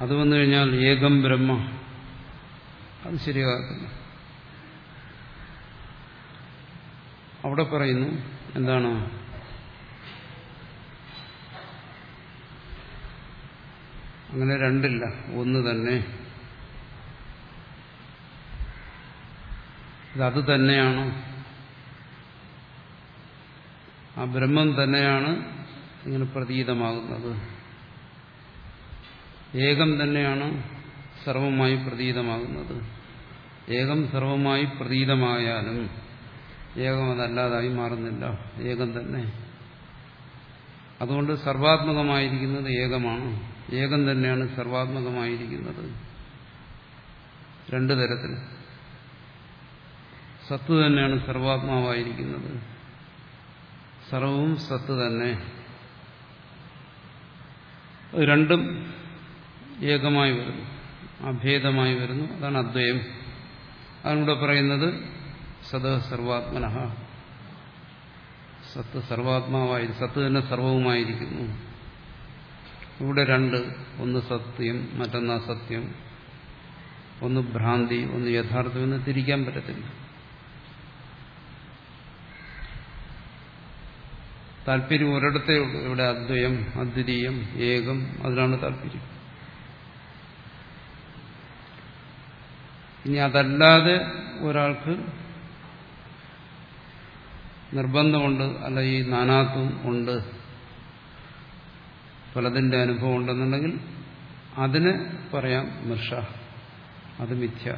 അത് വന്നു കഴിഞ്ഞാൽ ഏകം ബ്രഹ്മ. അത് ശരിയാകത്തില്ല. അവിടെ പറയുന്നു എന്താണ്? അങ്ങനെ രണ്ടില്ല ഒന്ന് തന്നെ. ഇതത് തന്നെയാണ്. ആ ബ്രഹ്മം തന്നെയാണ് ഇങ്ങനെ പ്രതീതമാകുന്നത്. ഏകം തന്നെയാണ് സർവമായി പ്രതീതമാകുന്നത്. ഏകം സർവമായി പ്രതീതമായാലും ഏകം അതല്ലാതായി മാറുന്നില്ല. ഏകം തന്നെ. അതുകൊണ്ട് സർവാത്മകമായിരിക്കുന്നത് ഏകമാണ്. ഏകം തന്നെയാണ് സർവാത്മകമായിരിക്കുന്നത്. രണ്ടു തരത്തിൽ. സത്ത് തന്നെയാണ് സർവാത്മാവായിരിക്കുന്നത്. സർവവും സത്ത് തന്നെ. രണ്ടും ഏകമായി വരുന്നു. അഭേദമായി വരുന്നു. അതാണ് അദ്വയം. അതിലൂടെ പറയുന്നത് സദ സർവാത്മന. സത്ത് സർവാത്മാവായി സത്ത് തന്നെ സർവവുമായിരിക്കുന്നു. ഇവിടെ രണ്ട് ഒന്ന് സത്യം മറ്റൊന്ന് അസത്യം. ഒന്ന് ഭ്രാന്തി ഒന്ന് യഥാർത്ഥം എന്ന് തിരിക്കാൻ പറ്റത്തില്ല. താല്പര്യം ഒരിടത്തേ ഉള്ളൂ. ഇവിടെ അദ്വയം അദ്വിതീയം ഏകം അതിനാണ് താല്പര്യം. ഇനി അതല്ലാതെ ഒരാൾക്ക് നിർബന്ധമുണ്ട് അല്ല ഈ നാനാത്വം ഉണ്ട് പലതിന്റെ അനുഭവം ഉണ്ടെന്നുണ്ടെങ്കിൽ അതിന് പറയാം മിർഷ അത് മിഥ്യ.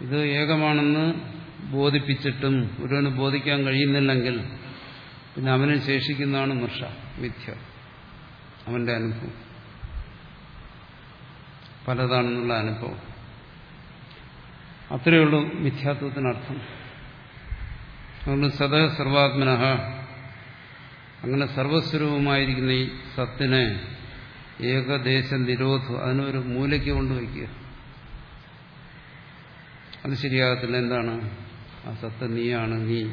ഇത് ഏകമാണെന്ന് ബോധിപ്പിച്ചിട്ടും ഒരുവന് ബോധിക്കാൻ കഴിയുന്നില്ലെങ്കിൽ പിന്നെ അവന് ശേഷിക്കുന്നതാണ് മിർഷ മിഥ്യ അവന്റെ അനുഭവം. പലതാണെന്നുള്ള അനുഭവം. അത്രയേ ഉള്ളൂ മിഥ്യാത്വത്തിനർത്ഥം. അതുകൊണ്ട് സദ സർവാത്മന അങ്ങനെ സർവസ്വരൂപമായിരിക്കുന്ന ഈ സത്തിനെ ഏകദേശ നിരോധം അതിനൊരു മൂലയ്ക്ക് കൊണ്ടുവയ്ക്കുക. അത് ശരിയാകത്തില്ല. എന്താണ്? ആ സത്ത് നീയാണ് നീ.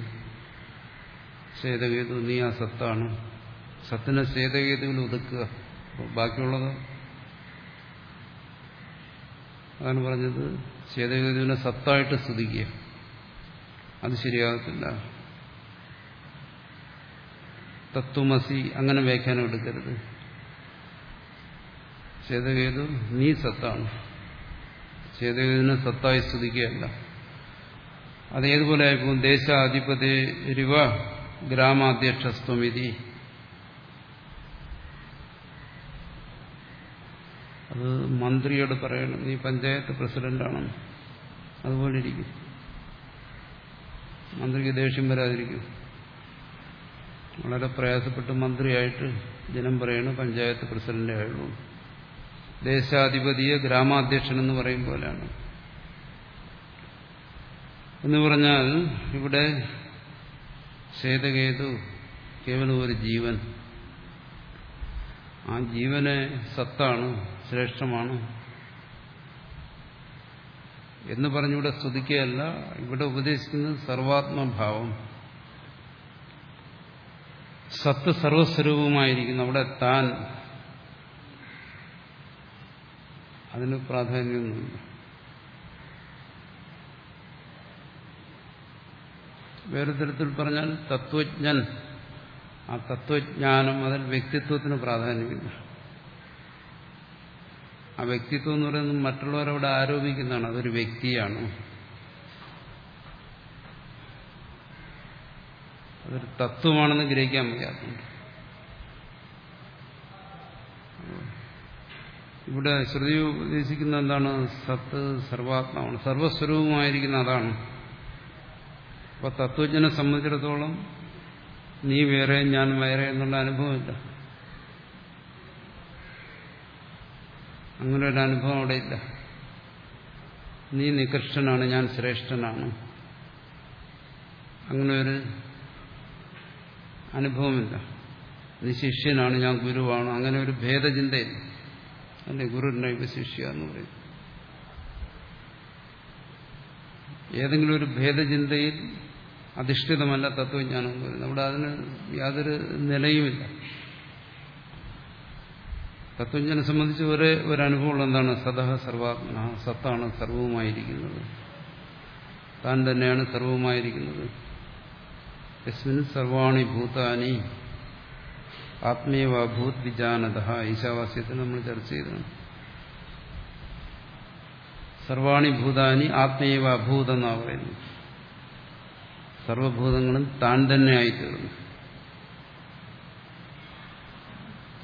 സേതകേതു നീ ആ സത്താണ്. സത്തിനെ സേതകേതുവിൽ ഒതുക്കുക. ബാക്കിയുള്ളത്? അതാണ് പറഞ്ഞത്. ശ്വേതകേതുവിനെ സത്തായിട്ട് സ്തുതിക്കുക. അത് ശരിയാകത്തില്ല. തത്വമസി അങ്ങനെ വ്യാഖ്യാനം എടുക്കരുത്. ചേതകേതു നീ സത്താണ്. ചേതകേതുവിനെ സത്തായി സ്തുതിക്കുകയല്ല. അത് ഏതുപോലെ ദേശാധിപതി രിവ ഗ്രാമാധ്യക്ഷസ്വമിതി അത് മന്ത്രിയോട് പറയണം നീ പഞ്ചായത്ത് പ്രസിഡന്റാണ് അതുപോലെ ഇരിക്കും. മന്ത്രിക്ക് ദേഷ്യം വരാതിരിക്കും. വളരെ പ്രയാസപ്പെട്ട് മന്ത്രിയായിട്ട് ജനം പറയണ പഞ്ചായത്ത് പ്രസിഡന്റേ ആയുള്ളൂ. ദേശാധിപതിയെ ഗ്രാമാധ്യക്ഷൻ എന്ന് പറയും പോലെയാണ്. എന്ന് പറഞ്ഞാൽ ഇവിടെ ശ്വേതകേതു കേവലം ഒരു ജീവൻ. ആ ജീവനെ സത്താണ് ശ്രേഷ്ഠമാണ്. എന്ന് പറഞ്ഞിവിടെ സ്തുതിക്കുകയല്ല ഇവിടെ ഉപദേശിക്കുന്നത് സർവാത്മഭാവം. സത്ത് സർവസ്വരൂപമായിരിക്കുന്നു അവിടെ താൻ. അതിന് പ്രാധാന്യമൊന്നുമില്ല. വേറെ തരത്തിൽ പറഞ്ഞാൽ തത്വജ്ഞൻ. ആ തത്വജ്ഞാനം അതിൽ വ്യക്തിത്വത്തിന് പ്രാധാന്യമില്ല. ആ വ്യക്തിത്വം എന്ന് പറയുന്നത് മറ്റുള്ളവരവിടെ ആരോപിക്കുന്നതാണ്. അതൊരു വ്യക്തിയാണ്. അതൊരു തത്വമാണെന്ന് ഗ്രഹിക്കാൻ വയ്യാത്തുണ്ട് ഇവിടെ ശ്രുതി ഉപദേശിക്കുന്ന എന്താണ്? സത്ത് സർവാത്മാവാണ്. സർവസ്വരൂപമായിരിക്കുന്ന അതാണ്. അപ്പൊ തത്വജ്ഞനെ സംബന്ധിച്ചിടത്തോളം നീ വേറെ ഞാൻ വേറെ എന്നുള്ള അനുഭവമില്ല. അങ്ങനെ ഒരു അനുഭവം അവിടെ ഇല്ല. നീ നികൃഷ്ടനാണ് ഞാൻ ശ്രേഷ്ഠനാണ്. അങ്ങനെ ഒരു അനുഭവമില്ല. നീ ശിഷ്യനാണ് ഞാൻ ഗുരുവാണ്. അങ്ങനെ ഒരു ഭേദചിന്തയില്ല. അല്ലെ ഗുരുവിനൈവ ശിഷ്യ എന്ന് പറയും. ഏതെങ്കിലും ഒരു ഭേദചിന്തയിൽ അധിഷ്ഠിതമല്ല തത്വജ്ഞാനം എന്ന് അവിടെ അതിന് യാതൊരു നിലയുമില്ല. തത്വജ്ഞനെ സംബന്ധിച്ച് ഒരേ ഒരു അനുഭവമുള്ള എന്താണ് സദഹ സർവാത്മന സത്താണ് സർവവുമായിരിക്കുന്നത്. താൻ തന്നെയാണ് സർവവുമായിരിക്കുന്നത്. യസ്മിൻ സർവാണി ഭൂതാനി ആത്മീയഭൂത് വിജാനത ഈശാവാസ്യത്തിൽ നമ്മൾ ചർച്ച ചെയ്തതാണ്. സർവാണി ഭൂതാനി ആത്മീയവ ഭൂതെന്നാ എന്നാണ് പറയുന്നത്. സർവഭൂതങ്ങളും താൻ തന്നെ ആയിത്തീർന്നു.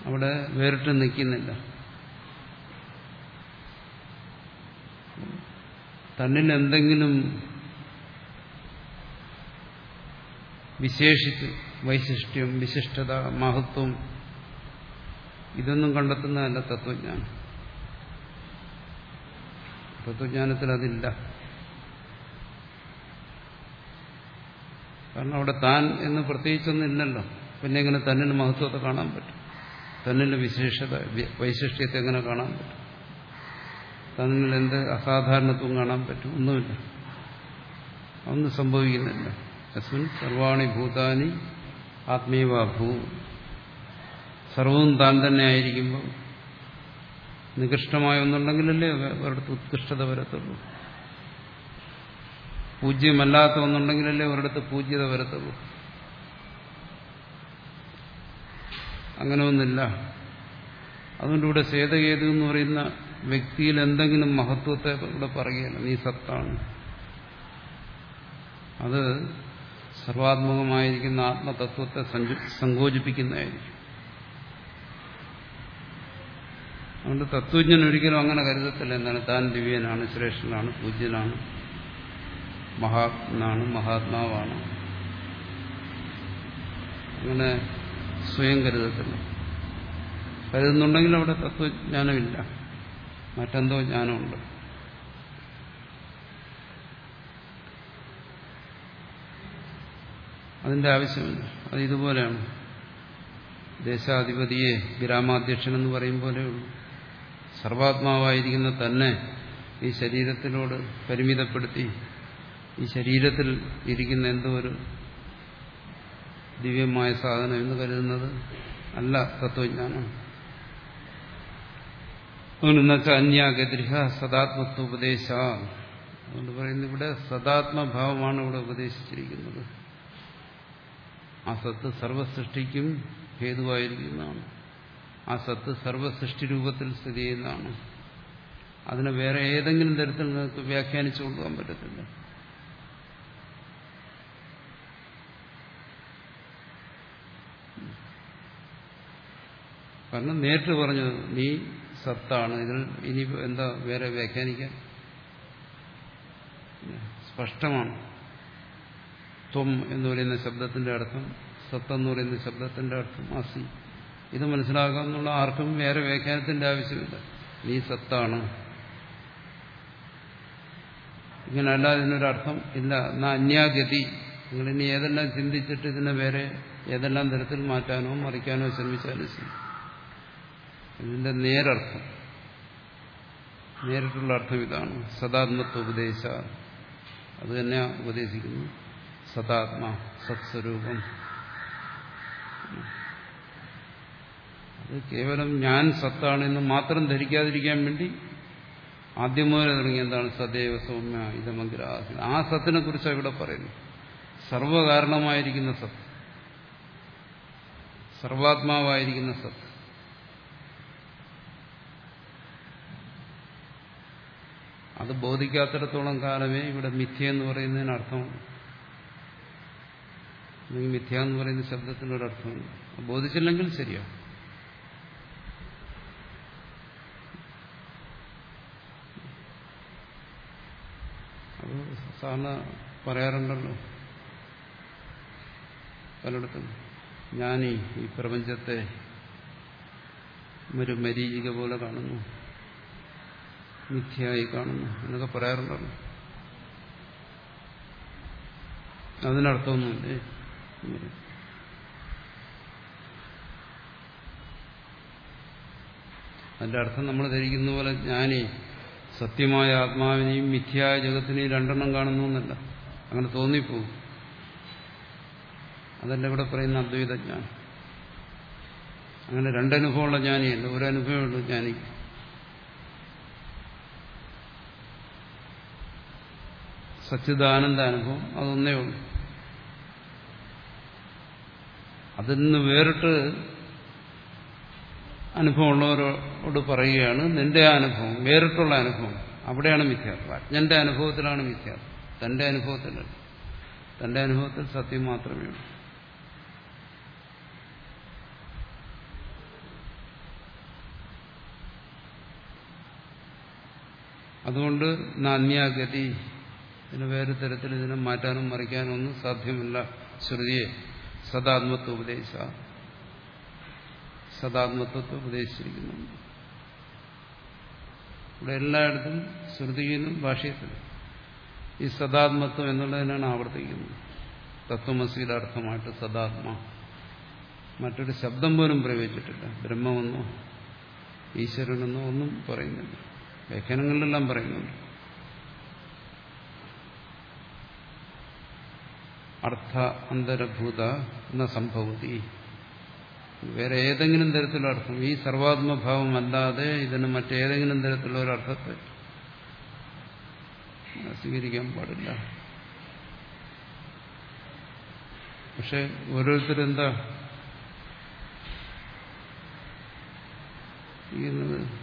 അവിടെ വേറിട്ട് നിൽക്കുന്നില്ല. തന്നിൽ എന്തെങ്കിലും വിശേഷിച്ച് വൈശിഷ്ട്യം വിശിഷ്ടത മഹത്വം ഇതൊന്നും കണ്ടെത്തുന്നതല്ല തത്വജ്ഞാനം. തത്വജ്ഞാനത്തിൽ അതില്ല കാരണം അവിടെ താൻ എന്ന് പ്രത്യേകിച്ചൊന്നും ഇല്ലല്ലോ. പിന്നെ എങ്ങനെ തന്നിന് മഹത്വത്തെ കാണാൻ പറ്റും? തന്നിൽ വിശേഷത വൈശിഷ്ട്യത്തെ എങ്ങനെ കാണാൻ പറ്റും? തന്നിൽ എന്ത് അസാധാരണത്വം കാണാൻ പറ്റും? ഒന്നുമില്ല. ഒന്നും സംഭവിക്കുന്നില്ല. അസ്മിൻ സർവാണി ഭൂതാനി ആത്മീയവാഭൂ സർവവും താൻ തന്നെ ആയിരിക്കുമ്പോൾ നികൃഷ്ടമായ ഒന്നുണ്ടെങ്കിലല്ലേ ഒരിടത്ത് ഉത്കൃഷ്ടത വരത്തുള്ളൂ. പൂജ്യമല്ലാത്ത ഒന്നുണ്ടെങ്കിലല്ലേ ഒരിടത്ത് പൂജ്യത വരത്തുള്ളൂ. അങ്ങനെ ഒന്നില്ല അതുകൊണ്ട് ഇവിടെ സേതകേതു എന്ന് പറയുന്ന വ്യക്തിയിൽ എന്തെങ്കിലും മഹത്വത്തെ ഇവിടെ പറയുകയാണ്. നീ സത്താണ്. അത് സർവാത്മകമായിരിക്കുന്ന ആത്മതത്വത്തെ സങ്കോചിപ്പിക്കുന്നതായിരിക്കും. അതുകൊണ്ട് തത്വജ്ഞൻ ഒരിക്കലും അങ്ങനെ കരുതത്തില്ല. എന്താണ്? താൻ ദിവ്യനാണ് ശ്രേഷ്ഠനാണ് പൂജ്യനാണ് മഹാത്മാണ് മഹാത്മാവാണ്. അങ്ങനെ സ്വയം കരുതത്തില്ല. കരുതുന്നുണ്ടെങ്കിൽ അവിടെ തത്വജ്ഞാനമില്ല. മറ്റെന്തോ ജ്ഞാനമുണ്ട്. അതിന്റെ ആവശ്യമില്ല. അത് ഇതുപോലെയാണ്. ദേശാധിപതിയെ ഗ്രാമാധ്യക്ഷൻ എന്ന് പറയും പോലെയുള്ളൂ സർവാത്മാവായിരിക്കുന്ന തന്നെ ഈ ശരീരത്തിനോട് പരിമിതപ്പെടുത്തി ഈ ശരീരത്തിൽ ഇരിക്കുന്ന എന്തോ ഒരു ദിവ്യമായ സാധനം എന്ന് കരുതുന്നത് അല്ല തത്വജ്ഞാനം. എന്നുവെച്ചാൽ അന്യാഗതിരിഹ സദാത്മത്വോപദേശ അതുകൊണ്ട് പറയുന്നത് ഇവിടെ സദാത്മഭാവമാണ് ഇവിടെ ഉപദേശിച്ചിരിക്കുന്നത്. ആ സത്ത് സർവസൃഷ്ടിക്കും ഹേതുവായിരിക്കുന്നതാണ്. ആ സത്ത് സർവസൃഷ്ടി രൂപത്തിൽ സ്ഥിതി ചെയ്യുന്നതാണ്. അതിനെ വേറെ ഏതെങ്കിലും തരത്തിൽ നിങ്ങൾക്ക് വ്യാഖ്യാനിച്ചു കൊണ്ടുപോകാൻ പറ്റത്തില്ല. കാരണം നേരിട്ട് പറഞ്ഞു നീ സത്താണ്. ഇതിൽ ഇനി എന്താ വേറെ വ്യാഖ്യാനിക്കാൻ? സ്പഷ്ടമാണ്. ത്വം എന്ന് പറയുന്ന ശബ്ദത്തിന്റെ അർത്ഥം സത്ത് എന്ന് പറയുന്ന ശബ്ദത്തിന്റെ അർത്ഥം അസി. ഇത് മനസ്സിലാക്കാന്നുള്ള ആർക്കും വേറെ വ്യാഖ്യാനത്തിന്റെ ആവശ്യമില്ല. നീ സത്താണ്. ഇങ്ങനല്ല ഇതിനൊരർത്ഥം ഇല്ല. എന്നാ അന്യാഗതി. നിങ്ങൾ ഇനി ഏതെല്ലാം ചിന്തിച്ചിട്ട് ഇതിനെ വേറെ ഏതെല്ലാം തരത്തിൽ മാറ്റാനോ മറിക്കാനോ ശ്രമിച്ചാലും ശരി. ഇതിന്റെ നേരർത്ഥം. നേരിട്ടുള്ള അർത്ഥം ഇതാണ്. സദാത്മത്വ ഉപദേശ അത് തന്നെ ഉപദേശിക്കുന്നു. സദാത്മ സത്സ്വരൂപം. അത് കേവലം ഞാൻ സത്താണെന്ന് മാത്രം ധരിക്കാതിരിക്കാൻ വേണ്ടി ആദ്യം മുതൽ തുടങ്ങി എന്താണ് സദൈവ സൗമ്യ ഇതമഗ്രാഹി ആ സത്തിനെ കുറിച്ചാണ് ഇവിടെ പറയുന്നത്. സർവകാരണമായിരിക്കുന്ന സത്ത്. സർവാത്മാവായിരിക്കുന്ന സത്ത്. അത് ബോധിക്കാത്തിടത്തോളം കാലമേ ഇവിടെ മിഥ്യ എന്ന് പറയുന്നതിന് അർത്ഥമുണ്ട് അല്ലെങ്കിൽ മിഥ്യ എന്ന് പറയുന്ന ശബ്ദത്തിനൊരർത്ഥമുണ്ട് ബോധിച്ചില്ലെങ്കിൽ ശരിയാ. അത് സാധാരണ പറയാറുണ്ടല്ലോ. പലയിടത്തും ഞാനീ ഈ പ്രപഞ്ചത്തെ ഒരു മരീചിക പോലെ കാണുന്നു. മിഥ്യയായി കാണുന്നു. എന്നൊക്കെ പറയാറുണ്ടല്ലോ അതിനർത്ഥമൊന്നുമില്ലേ. അതിന്റെ അർത്ഥം നമ്മൾ ധരിക്കുന്ന പോലെ ജ്ഞാനി സത്യമായ ആത്മാവിനെയും മിഥ്യായ ജഗത്തിനെയും രണ്ടെണ്ണം കാണുന്നു എന്നല്ല. അങ്ങനെ തോന്നിപ്പോവും അതല്ല ഇവിടെ പറയുന്ന അദ്വൈതജ്ഞാൻ അങ്ങനെ രണ്ടനുഭവമുള്ള ജ്ഞാനിയല്ല ഒരു അനുഭവമേ ഉള്ളൂ ജ്ഞാനിക്ക്. സച്ചിദാനന്ദ അനുഭവം അതൊന്നേ ഉള്ളൂ. അതിൽ നിന്ന് വേറിട്ട് അനുഭവമുള്ളവരോട് പറയുകയാണ് നിന്റെ അനുഭവം വേറിട്ടുള്ള അനുഭവം അവിടെയാണ് മിഥ്യാർത്ഥം അജ്ഞന്റെ അനുഭവത്തിലാണ് മിഥ്യാർത്ഥം തന്റെ അനുഭവത്തിലല്ല. തന്റെ അനുഭവത്തിൽ സത്യം മാത്രമേ ഉള്ളൂ. അതുകൊണ്ട് നാന്യാഗതി ഇതിന് വേറെ തരത്തിൽ ഇതിനെ മാറ്റാനും മറിക്കാനും ഒന്നും സാധ്യമല്ല. ശ്രുതിയെ സദാത്മത്വ ഉപദേശ സദാത്മത്വത്തെ ഉപദേശിച്ചിരിക്കുന്നുണ്ട് ഇവിടെ എല്ലായിടത്തും ശ്രുതിയിലും ഭാഷയത്തിലും. ഈ സദാത്മത്വം എന്നുള്ളതിനാണ് ആവർത്തിക്കുന്നത്. തത്വമസിയുടെ അർത്ഥമായിട്ട് സദാത്മ. മറ്റൊരു ശബ്ദം പോലും പ്രയോഗിച്ചിട്ടില്ല. ബ്രഹ്മമെന്നോ ഈശ്വരനെന്നോ ഒന്നും പറയുന്നില്ല. വ്യാഖ്യാനങ്ങളിലെല്ലാം പറയുന്നുണ്ട്. അർത്ഥ അന്തരഭൂത എന്ന സംഭവതി. വേറെ ഏതെങ്കിലും തരത്തിലുള്ള അർത്ഥം. ഈ സർവാത്മഭാവം അല്ലാതെ ഇതിന് മറ്റേതെങ്കിലും തരത്തിലുള്ള ഒരു അർത്ഥത്തെ സ്വീകരിക്കാൻ പാടില്ല. പക്ഷെ ഓരോരുത്തരെന്താ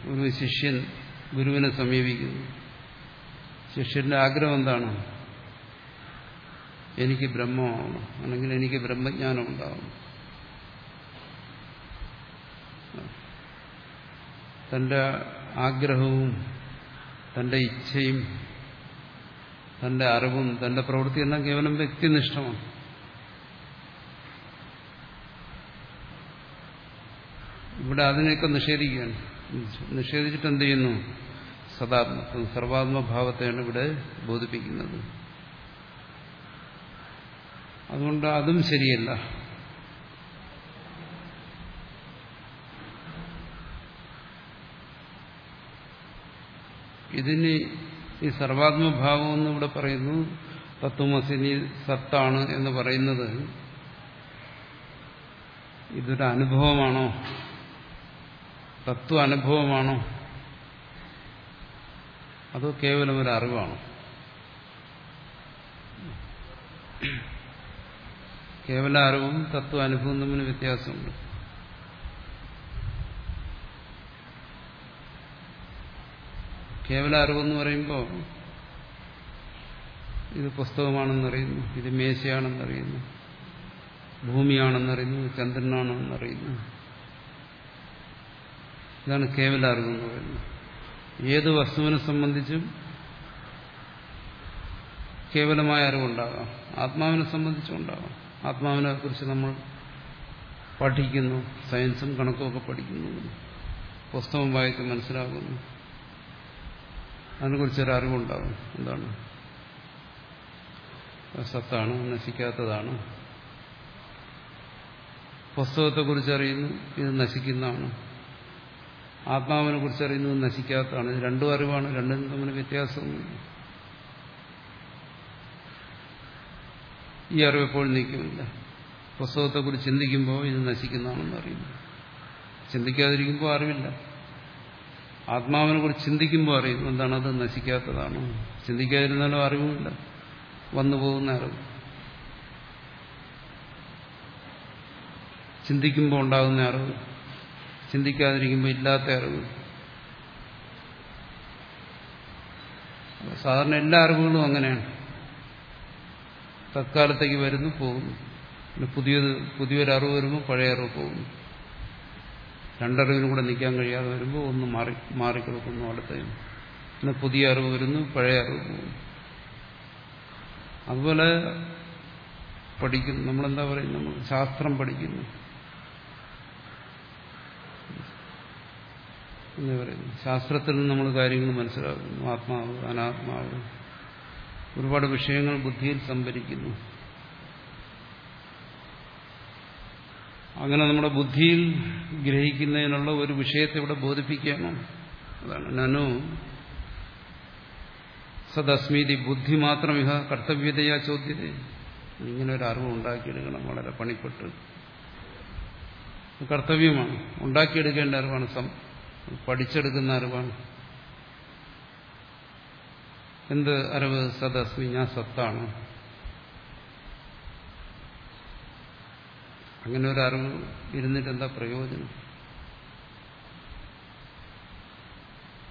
ഒരു ശിഷ്യൻ ഗുരുവിനെ സമീപിക്കുന്നു. ശിഷ്യന്റെ ആഗ്രഹം എന്താണ്? എനിക്ക് ബ്രഹ്മമാവണം. അല്ലെങ്കിൽ എനിക്ക് ബ്രഹ്മജ്ഞാനം ഉണ്ടാവണം തന്റെ ആഗ്രഹവും തന്റെ ഇച്ഛയും തന്റെ അറിവും തന്റെ പ്രവൃത്തി എല്ലാം കേവലം വ്യക്തിനിഷ്ഠമാണ്. ഇവിടെ അതിനെയൊക്കെ നിഷേധിക്കുകയാണ്. നിഷേധിച്ചിട്ട് എന്ത് ചെയ്യുന്നു? സദാത്മത്വം സർവാത്മഭാവത്തെയാണ് ഇവിടെ ബോധിപ്പിക്കുന്നത്. അതുകൊണ്ട് അതും ശരിയല്ല. ഇതിന് ഈ സർവാത്മഭാവം എന്ന് ഇവിടെ പറയുന്നു തത്വമസിനി സത്താണ് എന്ന് പറയുന്നത്. ഇതൊരു അനുഭവമാണോ? തത്വ അനുഭവമാണോ? അതോ കേവലം ഒരു അറിവാണോ? കേവല അറിവും തത്വ അനുഭവം തമ്മിൽ വ്യത്യാസമുണ്ട്. കേവല അറിവെന്ന് പറയുമ്പോൾ ഇത് പുസ്തകമാണെന്നറിയുന്നു ഇത് മേശയാണെന്നറിയുന്നു ഭൂമിയാണെന്നറിയുന്നു ചന്ദ്രനാണെന്നറിയുന്നു. ഇതാണ് കേവല അറിവെന്ന് പറയുന്നത്. ഏത് വസ്തുവിനെ സംബന്ധിച്ചും കേവലമായ അറിവുണ്ടാകാം ആത്മാവിനെ സംബന്ധിച്ചും ഉണ്ടാകാം. ആത്മാവിനെ കുറിച്ച് നമ്മൾ പഠിക്കുന്നു സയൻസും കണക്കുമൊക്കെ പഠിക്കുന്നു. പുസ്തകം വായിച്ച് മനസ്സിലാകുന്നു അതിനെക്കുറിച്ചൊരു അറിവുണ്ടാകും എന്താണ്? സത്താണ് നശിക്കാത്തതാണ്. പുസ്തകത്തെക്കുറിച്ച് അറിയുന്നു ഇത് നശിക്കുന്നതാണ്. ആത്മാവിനെ കുറിച്ച് അറിയുന്നത് നശിക്കാത്തതാണ്. ഇത് രണ്ടും അറിവാണ് രണ്ടും തമ്മിൽ വ്യത്യാസമൊന്നുമില്ല. ഈ അറിവ് എപ്പോഴും നീക്കുമില്ല പുസ്തകത്തെക്കുറിച്ച് ചിന്തിക്കുമ്പോൾ ഇത് നശിക്കുന്നതാണെന്ന് അറിയുന്നു. ചിന്തിക്കാതിരിക്കുമ്പോൾ അറിവില്ല. ആത്മാവിനെ കുറിച്ച് ചിന്തിക്കുമ്പോൾ അറിയും എന്താണ് അത്? നശിക്കാത്തതാണ്. ചിന്തിക്കാതിരുന്നാലും അറിവുമില്ല. വന്നു പോകുന്ന അറിവ്. ചിന്തിക്കുമ്പോൾ ഉണ്ടാകുന്ന അറിവ്. ചിന്തിക്കാതിരിക്കുമ്പോൾ ഇല്ലാത്ത അറിവ്. സാധാരണ എല്ലാ അറിവുകളും അങ്ങനെയാണ്. തത്കാലത്തേക്ക് വരുന്നു പോകുന്നു. പിന്നെ പുതിയത് പുതിയൊരു അറിവ് വരുമ്പോൾ പഴയ അറിവ് പോകുന്നു. രണ്ടറിവിനും കൂടെ നിൽക്കാൻ കഴിയാതെ വരുമ്പോൾ ഒന്ന് മാറി മാറിക്കൊടുക്കുന്നു അടുത്തതിന്. പിന്നെ പുതിയ അറിവ് വരുന്നു പഴയ അറിവ് പോകുന്നു. അതുപോലെ പഠിക്കുന്നു. നമ്മളെന്താ പറയുന്നത്? നമ്മൾ ശാസ്ത്രം പഠിക്കുന്നു. എന്ന് ശാസ്ത്രത്തിൽ നിന്ന് നമ്മൾ കാര്യങ്ങൾ മനസ്സിലാക്കുന്നു. ആത്മാവ് അനാത്മാവ്. ഒരുപാട് വിഷയങ്ങൾ ബുദ്ധിയിൽ സംഭരിക്കുന്നു. അങ്ങനെ നമ്മുടെ ബുദ്ധിയിൽ ഗ്രഹിക്കുന്നതിനുള്ള ഒരു വിഷയത്തെ ഇവിടെ ബോധിപ്പിക്കുകയാണ്. അതാണ് നനു. സദസ്മീതി ബുദ്ധി മാത്രം ഇഹ കർത്തവ്യതയാ ചോദ്യത. ഇങ്ങനെ ഒരു അറിവ് ഉണ്ടാക്കിയെടുക്കണം വളരെ പണിപ്പെട്ട്. കർത്തവ്യമാണ്. ഉണ്ടാക്കിയെടുക്കേണ്ട അറിവാണ് പഠിച്ചെടുക്കുന്ന അറിവാണ്. എന്ത് അറിവ് സദസ്മി ഞാൻ സത്താണ് അങ്ങനെ ഒരു അറിവ് ഇരുന്നിട്ട് എന്താ പ്രയോജനം?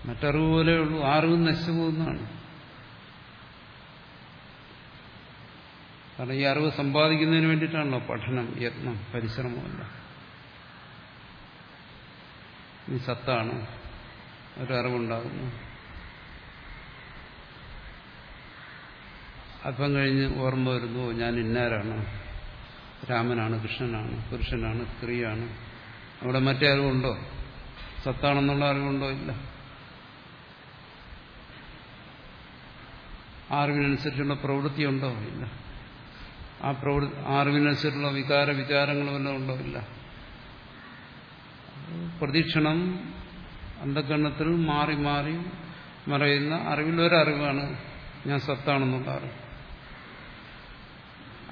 മറ്ററിവ് പോലെയുള്ളൂ അറിവ് നശിച്ചു പോകുന്നതാണ്. കാരണം ഈ അറിവ് സമ്പാദിക്കുന്നതിന് വേണ്ടിയിട്ടാണല്ലോ പഠനം യത്നം പരിശ്രമമല്ല ഈ സത്താണ് ഒരറിവുണ്ടാകുന്നു അല്പം കഴിഞ്ഞ് ഓർമ്മ വരുന്നു ഞാൻ ഇന്നാരാണ്? രാമനാണ് കൃഷ്ണനാണ് പുരുഷനാണ് സ്ത്രീയാണ്. അവിടെ മറ്റേ അറിവുണ്ടോ? സത്താണെന്നുള്ള അറിവുണ്ടോ? ഇല്ല. അറിവിനനുസരിച്ചുള്ള പ്രവൃത്തിയുണ്ടോ? ഇല്ല. ആ പ്രവൃത്തി അറിവിനനുസരിച്ചുള്ള വികാര വിചാരങ്ങൾ ഉണ്ടോ? ഇല്ല. പ്രതീക്ഷണം അന്ധകരണത്തിൽ മാറി മാറി മറയുന്ന അറിവിലൊരറിവാണ് ഞാൻ സത്താണെന്നുള്ള അറിവ്.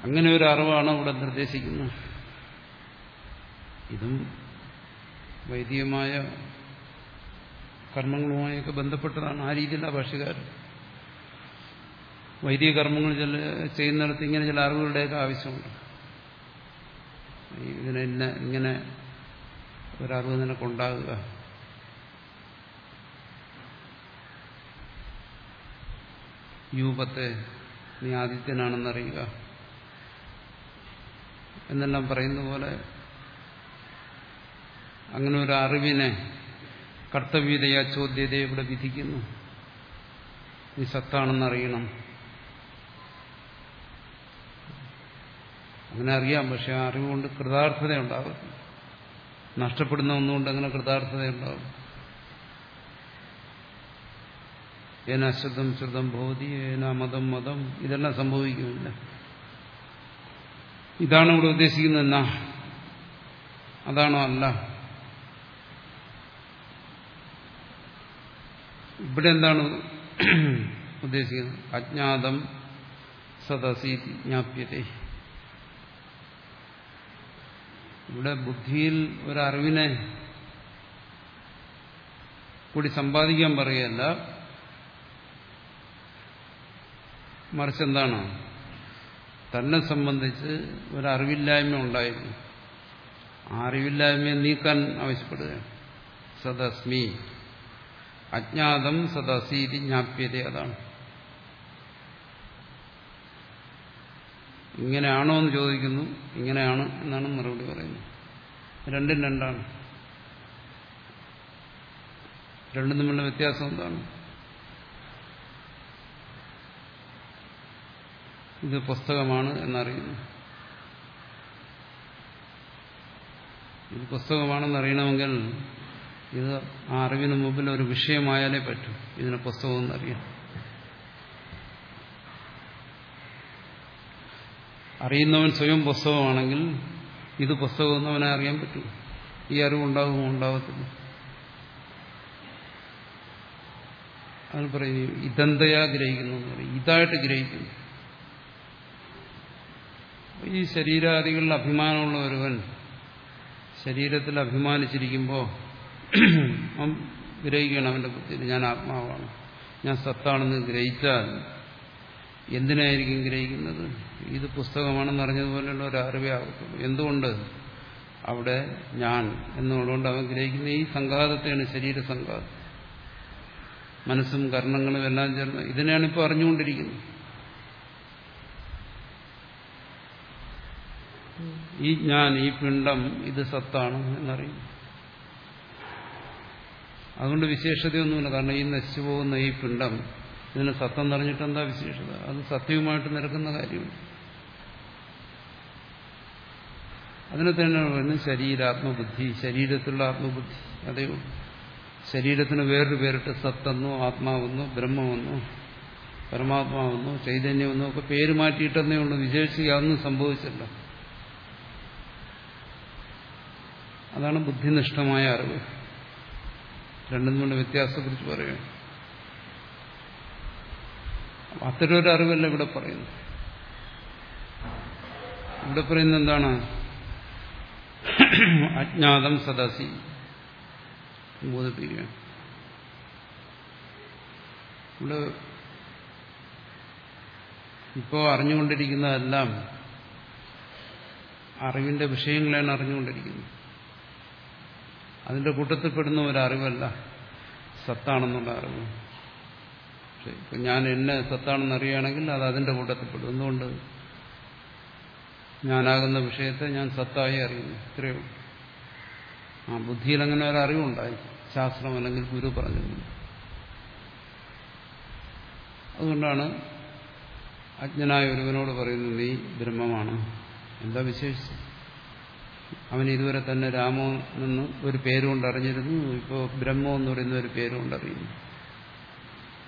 അങ്ങനെ ഒരു അറിവാണ് അവിടെ നിർദ്ദേശിക്കുന്നത്. ഇതും വൈദികമായ കർമ്മങ്ങളുമായൊക്കെ ബന്ധപ്പെട്ടതാണ് ആ രീതിയിലുള്ള ഭാഷകാരൻ വൈദിക കർമ്മങ്ങൾ ചില ചെയ്യുന്നിടത്ത് ഇങ്ങനെ ചില അറിവുകളുടെയൊക്കെ ആവശ്യമുണ്ട്. ഇതിനെ ഇങ്ങനെ ഒരറിവ് നിനക്കുണ്ടാകുക യൂപത്തെ നീ ആദിത്യനാണെന്നറിയുക. എന്നെല്ലാം പറയുന്ന പോലെ അങ്ങനെ ഒരു അറിവിനെ കർത്തവ്യതയാ ചോദ്യതയെ ഇവിടെ വിധിക്കുന്നു. നീ സത്താണെന്നറിയണം. അങ്ങനെ അറിയാം പക്ഷെ ആ അറിവുകൊണ്ട് കൃതാർത്ഥത ഉണ്ടാകും നഷ്ടപ്പെടുന്ന ഒന്നുകൊണ്ട് അങ്ങനെ കൃതാർത്ഥത ഉണ്ടാകും ഏന അശ്രുതം ശ്രുതം ഭവതി ഏന മതം മതം ഇതെല്ലാം സംഭവിക്കുന്നില്ല. ഇതാണ് ഇവിടെ ഉദ്ദേശിക്കുന്നത് എന്നാ? അതാണോ അല്ല? ഇവിടെ എന്താണ് ഉദ്ദേശിക്കുന്നത്? അജ്ഞാതം സദസി ജ്ഞാപ്യത. ഇവിടെ ബുദ്ധിയിൽ ഒരറിവിനെ കൂടി സമ്പാദിക്കാൻ പറയുകയല്ല. മറിച്ചെന്താണോ തന്നെ സംബന്ധിച്ച് ഒരറിവില്ലായ്മ ഉണ്ടായിരുന്നു. ആ അറിവില്ലായ്മയെ നീക്കാൻ ആവശ്യപ്പെടുകയാണ്. സദസ്മി. അജ്ഞാതം സദസീതി ജ്ഞാപ്യത അതാണ്. ഇങ്ങനെയാണോ എന്ന് ചോദിക്കുന്നു. ഇങ്ങനെയാണ് എന്നാണ് മറുപടി പറയുന്നത്. രണ്ടും രണ്ടാണ്. രണ്ടും തമ്മിലുള്ള വ്യത്യാസം എന്താണ്? ഇത് പുസ്തകമാണ് എന്നറിയുന്നു. ഇത് പുസ്തകമാണെന്നറിയണമെങ്കിൽ ഇത് ആ അറിവിന് മുമ്പിൽ ഒരു വിഷയമായാലേ പറ്റൂ. ഇതിനെ പുസ്തകം എന്നറിയാം. അറിയുന്നവൻ സ്വയം പുസ്തകമാണെങ്കിൽ ഇത് പുസ്തകമെന്ന് അവനെ അറിയാൻ പറ്റൂ. ഈ അറിവുണ്ടാകുമോ? ഉണ്ടാകത്തില്ല അത് പറയുന്നു ഇതന്തയാ ഗ്രഹിക്കുന്നു ഇതായിട്ട് ഗ്രഹിക്കുന്നു. ഈ ശരീരാദികളിൽ അഭിമാനമുള്ള ഒരുവൻ ശരീരത്തിൽ അഭിമാനിച്ചിരിക്കുമ്പോൾ അവൻ ഗ്രഹിക്കണം അവന്റെ ബുദ്ധിയിൽ ഞാൻ ആത്മാവാണ് ഞാൻ സത്താണെന്ന് ഗ്രഹിച്ചാൽ എന്തിനായിരിക്കും ഗ്രഹിക്കുന്നത്? ഇത് പുസ്തകമാണെന്ന് അറിഞ്ഞതുപോലെയുള്ള ഒരു അറിവേ ആകത്തുള്ളൂ എന്തുകൊണ്ട്? അവിടെ ഞാൻ എന്നുള്ളതുകൊണ്ട് അവൻ ഗ്രഹിക്കുന്ന ഈ സംഘാതത്തെയാണ് ശരീര സംഘാതം. മനസ്സും കർണങ്ങളും എല്ലാം ചേർന്ന് ഇതിനെയാണ് ഇപ്പോൾ അറിഞ്ഞുകൊണ്ടിരിക്കുന്നത്. ഈ ഞാൻ ഈ പിണ്ടം ഇത് സത്താണ് എന്നറിയും. അതുകൊണ്ട് വിശേഷതയൊന്നുമില്ല. കാരണം ഈ നശിച്ചു പോകുന്ന ഈ പിണ്ടം ഇതിന് സത്തം നിറഞ്ഞിട്ട് എന്താ വിശേഷത? അത് സത്യവുമായിട്ട് നിരക്കുന്ന കാര്യമാണ് അതിനെ തന്നെ പറയുന്നത് ശരീരാത്മബുദ്ധി ശരീരത്തിലുള്ള ആത്മബുദ്ധി. അതേ ഉള്ളൂ. ശരീരത്തിന് വേറൊരു പേരിട്ട് സത്തെന്നോ ആത്മാവെന്നോ ബ്രഹ്മമെന്നോ പരമാത്മാവെന്നോ ചൈതന്യമെന്നോ ഒക്കെ പേര് മാറ്റിയിട്ടെന്നേ ഉള്ളൂ. വിശേഷിച്ച് അതൊന്നും സംഭവിച്ചില്ല അതാണ് ബുദ്ധിനിഷ്ഠമായ അറിവ്. രണ്ടും തമ്മിലുള്ള വ്യത്യാസത്തെക്കുറിച്ച് കുറിച്ച് പറയും അത്തരൊരു അറിവല്ല ഇവിടെ പറയുന്നു ഇവിടെ പറയുന്നത് എന്താണ്? അജ്ഞാതം സദാസി ബോധിപ്പിക്കുക ഇവിടെ ഇപ്പോൾ അറിഞ്ഞുകൊണ്ടിരിക്കുന്നതെല്ലാം അറിവിന്റെ വിഷയങ്ങളാണ് അറിഞ്ഞുകൊണ്ടിരിക്കുന്നത്. അതിന്റെ കൂട്ടത്തിൽപ്പെടുന്ന ഒരറിവല്ല സത്താണെന്നുള്ള അറിവ്. പക്ഷെ ഇപ്പം ഞാൻ എന്നെ സത്താണെന്ന് അറിയുകയാണെങ്കിൽ അത് അതിന്റെ കൂട്ടത്തിൽപ്പെടും എന്തുകൊണ്ട്? ഞാനാകുന്ന വിഷയത്തെ ഞാൻ സത്തായി അറിയുന്നു. ഇത്രയേ ആ ബുദ്ധിയിൽ അങ്ങനെ ഒരു അറിവുണ്ടായി. ശാസ്ത്രം അല്ലെങ്കിൽ ഗുരു പറഞ്ഞിരുന്നു. അതുകൊണ്ടാണ് അജ്ഞനായ ഒരുവനോട് പറയുന്നത് നീ ബ്രഹ്മമാണ്. എന്താ വിശേഷിച്ച് അവൻ ഇതുവരെ തന്നെ രാമോ എന്ന് ഒരു പേരുകൊണ്ട് അറിഞ്ഞിരുന്നു. ഇപ്പോൾ ബ്രഹ്മോ എന്ന് പറയുന്ന ഒരു പേരുകൊണ്ട് അറിയുന്നു.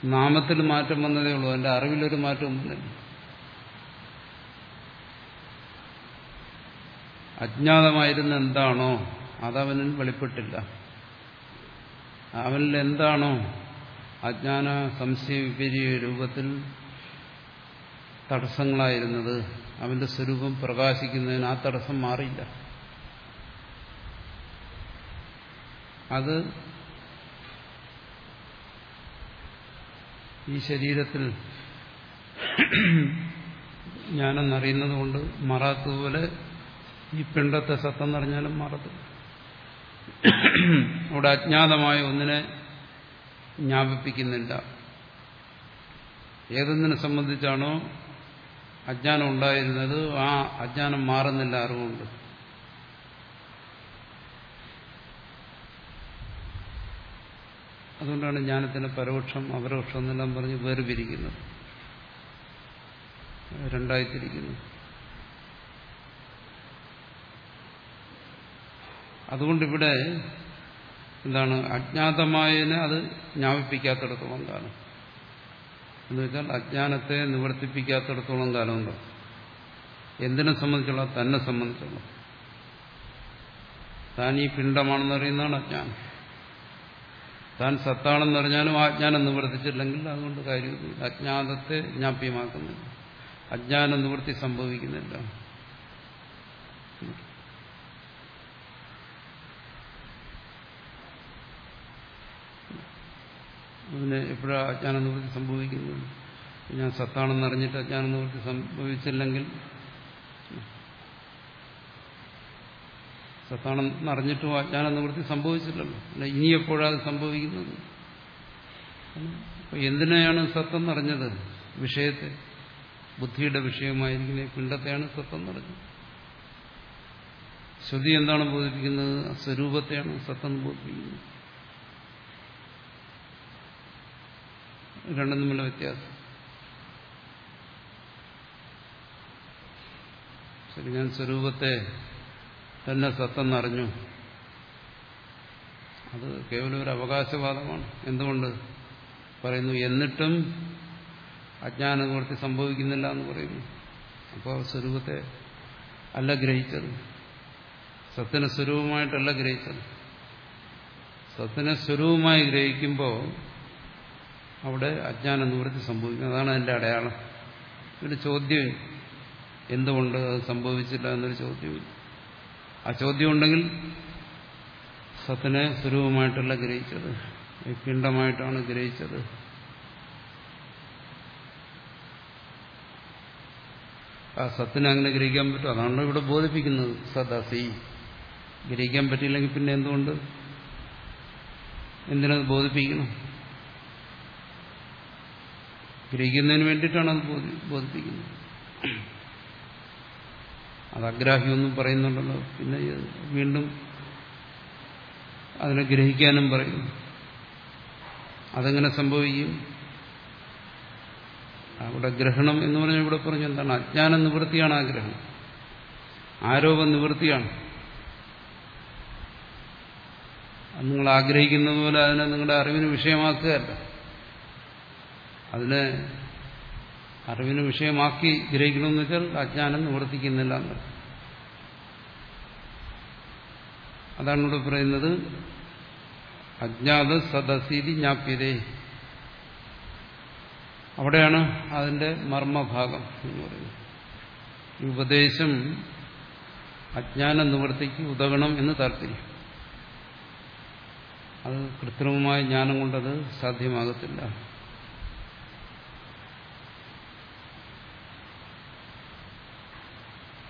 നാമത്തിൽ മാറ്റം വന്നതേ ഉള്ളൂ. എന്റെ അറിവിലൊരു മാറ്റം വന്നില്ല. അജ്ഞാതമായിരുന്ന എന്താണോ അതവനിൽ വെളിപ്പെട്ടില്ല. അവനിൽ എന്താണോ അജ്ഞാന സംശയ വിപരീയ രൂപത്തിൽ തടസ്സങ്ങളായിരുന്നത് അവന്റെ സ്വരൂപം പ്രകാശിക്കുന്നതിന് ആ തടസ്സം മാറിയില്ല. അത് ഈ ശരീരത്തിൽ ഞാനെന്നറിയുന്നത് കൊണ്ട് മാറാത്തതുപോലെ ഈ പിണ്ടത്തെ സത്തം നിറഞ്ഞാലും മാറത്തില്ല അവിടെ അജ്ഞാതമായ ഒന്നിനെ ജ്ഞാപിപ്പിക്കുന്നില്ല. ഏതൊന്നിനെ സംബന്ധിച്ചാണോ അജ്ഞാനം ഉണ്ടായിരുന്നത് ആ അജ്ഞാനം മാറുന്നില്ല അറിവുകൊണ്ട് അതുകൊണ്ടാണ് ജ്ഞാനത്തിന് പരോക്ഷം അപരോക്ഷം എന്നെല്ലാം പറഞ്ഞ് വേർപിരിക്കുന്നത്. രണ്ടായിത്തിരിക്കുന്നു അതുകൊണ്ടിവിടെ എന്താണ് അജ്ഞാതമായതിനെ അത് ജ്ഞാപിപ്പിക്കാത്തിടത്തോളം കാലം. എന്ന് വെച്ചാൽ അജ്ഞാനത്തെ നിവർത്തിപ്പിക്കാത്തിടത്തോളം കാലമുണ്ടോ എന്തിനെ സംബന്ധിച്ചുള്ള? തന്നെ സംബന്ധിച്ചുള്ള. താൻ ഈ പിണ്ടമാണെന്ന് അറിയുന്നതാണ് അജ്ഞാനം. താൻ സത്താണെന്നറിഞ്ഞാലും അറിഞ്ഞാലും ആജ്ഞാനം നിവർത്തിച്ചില്ലെങ്കിൽ അതുകൊണ്ട് കാര്യമില്ല. അജ്ഞാതത്തെ ജ്ഞാപ്യമാക്കുന്നില്ല അജ്ഞാന നിവൃത്തി സംഭവിക്കുന്നില്ല. അതിന് എപ്പോഴാണ് അജ്ഞാന നിവൃത്തി സംഭവിക്കുന്നത്? ഞാൻ സത്താണെന്ന് അറിഞ്ഞിട്ട് അജ്ഞാന നിവൃത്തി സംഭവിച്ചില്ലെങ്കിൽ സത്താണെന്ന് അറിഞ്ഞിട്ടും അജ്ഞാന നിവൃത്തി സംഭവിച്ചില്ലല്ലോ അല്ല ഇനി എപ്പോഴാണ് സംഭവിക്കുന്നത്? എന്തിനെയാണ് സത്തെന്നറിഞ്ഞത് വിഷയത്തെ. ബുദ്ധിയുടെ വിഷയമായിരിക്കുന്ന പിണ്ടത്തെയാണ് സത്തെന്നറിഞ്ഞത് ശ്രുതി എന്താണ് ബോധിപ്പിക്കുന്നത്? സ്വരൂപത്തെയാണ് സത്തെന്ന് ബോധിപ്പിക്കുന്നത്. രണ്ടും തമ്മിലുള്ള വ്യത്യാസം. ശരി ഞാൻ സ്വരൂപത്തെ തന്നെ സത്തെന്നറിഞ്ഞു. അത് കേവലം ഒരു അവകാശവാദമാണ്. എന്തുകൊണ്ട് പറയുന്നു? എന്നിട്ടും അജ്ഞാന നിവൃത്തി സംഭവിക്കുന്നില്ല എന്ന് പറയുന്നു. അപ്പോൾ സ്വരൂപത്തെ അല്ല ഗ്രഹിച്ചത്. സത്തിനെ സ്വരൂപമായിട്ടല്ല ഗ്രഹിച്ചത്. സത്തിനെ സ്വരൂപമായി ഗ്രഹിക്കുമ്പോൾ അവിടെ അജ്ഞാന നിവൃത്തി സംഭവിക്കുന്നു അതാണ് അതിന്റെ അടയാളം. ഒരു ചോദ്യം എന്തുകൊണ്ട് അത് സംഭവിച്ചില്ല എന്നൊരു ചോദ്യം ആ ചോദ്യം ഉണ്ടെങ്കിൽ സത്തിനെ സ്വരൂപമായിട്ടല്ല ഗ്രഹിച്ചത് പിണ്ടമായിട്ടാണ് ഗ്രഹിച്ചത്. ആ സത്തിനെ അങ്ങനെ ഗ്രഹിക്കാൻ പറ്റും അതാണല്ലോ ഇവിടെ ബോധിപ്പിക്കുന്നത് സദാസി. ഗ്രഹിക്കാൻ പറ്റിയില്ലെങ്കിൽ പിന്നെ എന്തുകൊണ്ട്? എന്തിനത് ബോധിപ്പിക്കണം? ഗ്രഹിക്കുന്നതിന് വേണ്ടിയിട്ടാണ് അത് ബോധിപ്പിക്കുന്നത്. അത് അഗ്രാഹ്യമൊന്നും പറയുന്നുണ്ടല്ലോ. പിന്നെ വീണ്ടും അതിനെ ഗ്രഹിക്കാനും പറയും. അതെങ്ങനെ സംഭവിക്കും? അവിടെ ഗ്രഹണം എന്ന് പറഞ്ഞാൽ ഇവിടെ പറഞ്ഞു എന്താണ്? അജ്ഞാന നിവൃത്തിയാണ് ആ ഗ്രഹണം ആരോപ നിവൃത്തിയാണ്. നിങ്ങൾ ആഗ്രഹിക്കുന്നത് പോലെ അതിനെ നിങ്ങളുടെ അറിവിന് വിഷയമാക്കുകയല്ല. അതിനെ അറിവിന് വിഷയമാക്കി ഗ്രഹിക്കണമെന്ന് വെച്ചാൽ അജ്ഞാനം നിവർത്തിക്കുന്നില്ല അതാണ് ഇവിടെ പറയുന്നത്. അജ്ഞാത സദസീതി ജ്ഞാപ്യതേ. അവിടെയാണ് അതിന്റെ മർമ്മഭാഗം എന്ന് പറയുന്നത്. ഈ ഉപദേശം അജ്ഞാന നിവൃത്തിക്ക് ഉതകണം എന്ന് താല്പര്യം. അത് കൃത്രിമമായ ജ്ഞാനം കൊണ്ടത് സാധ്യമാകത്തില്ല.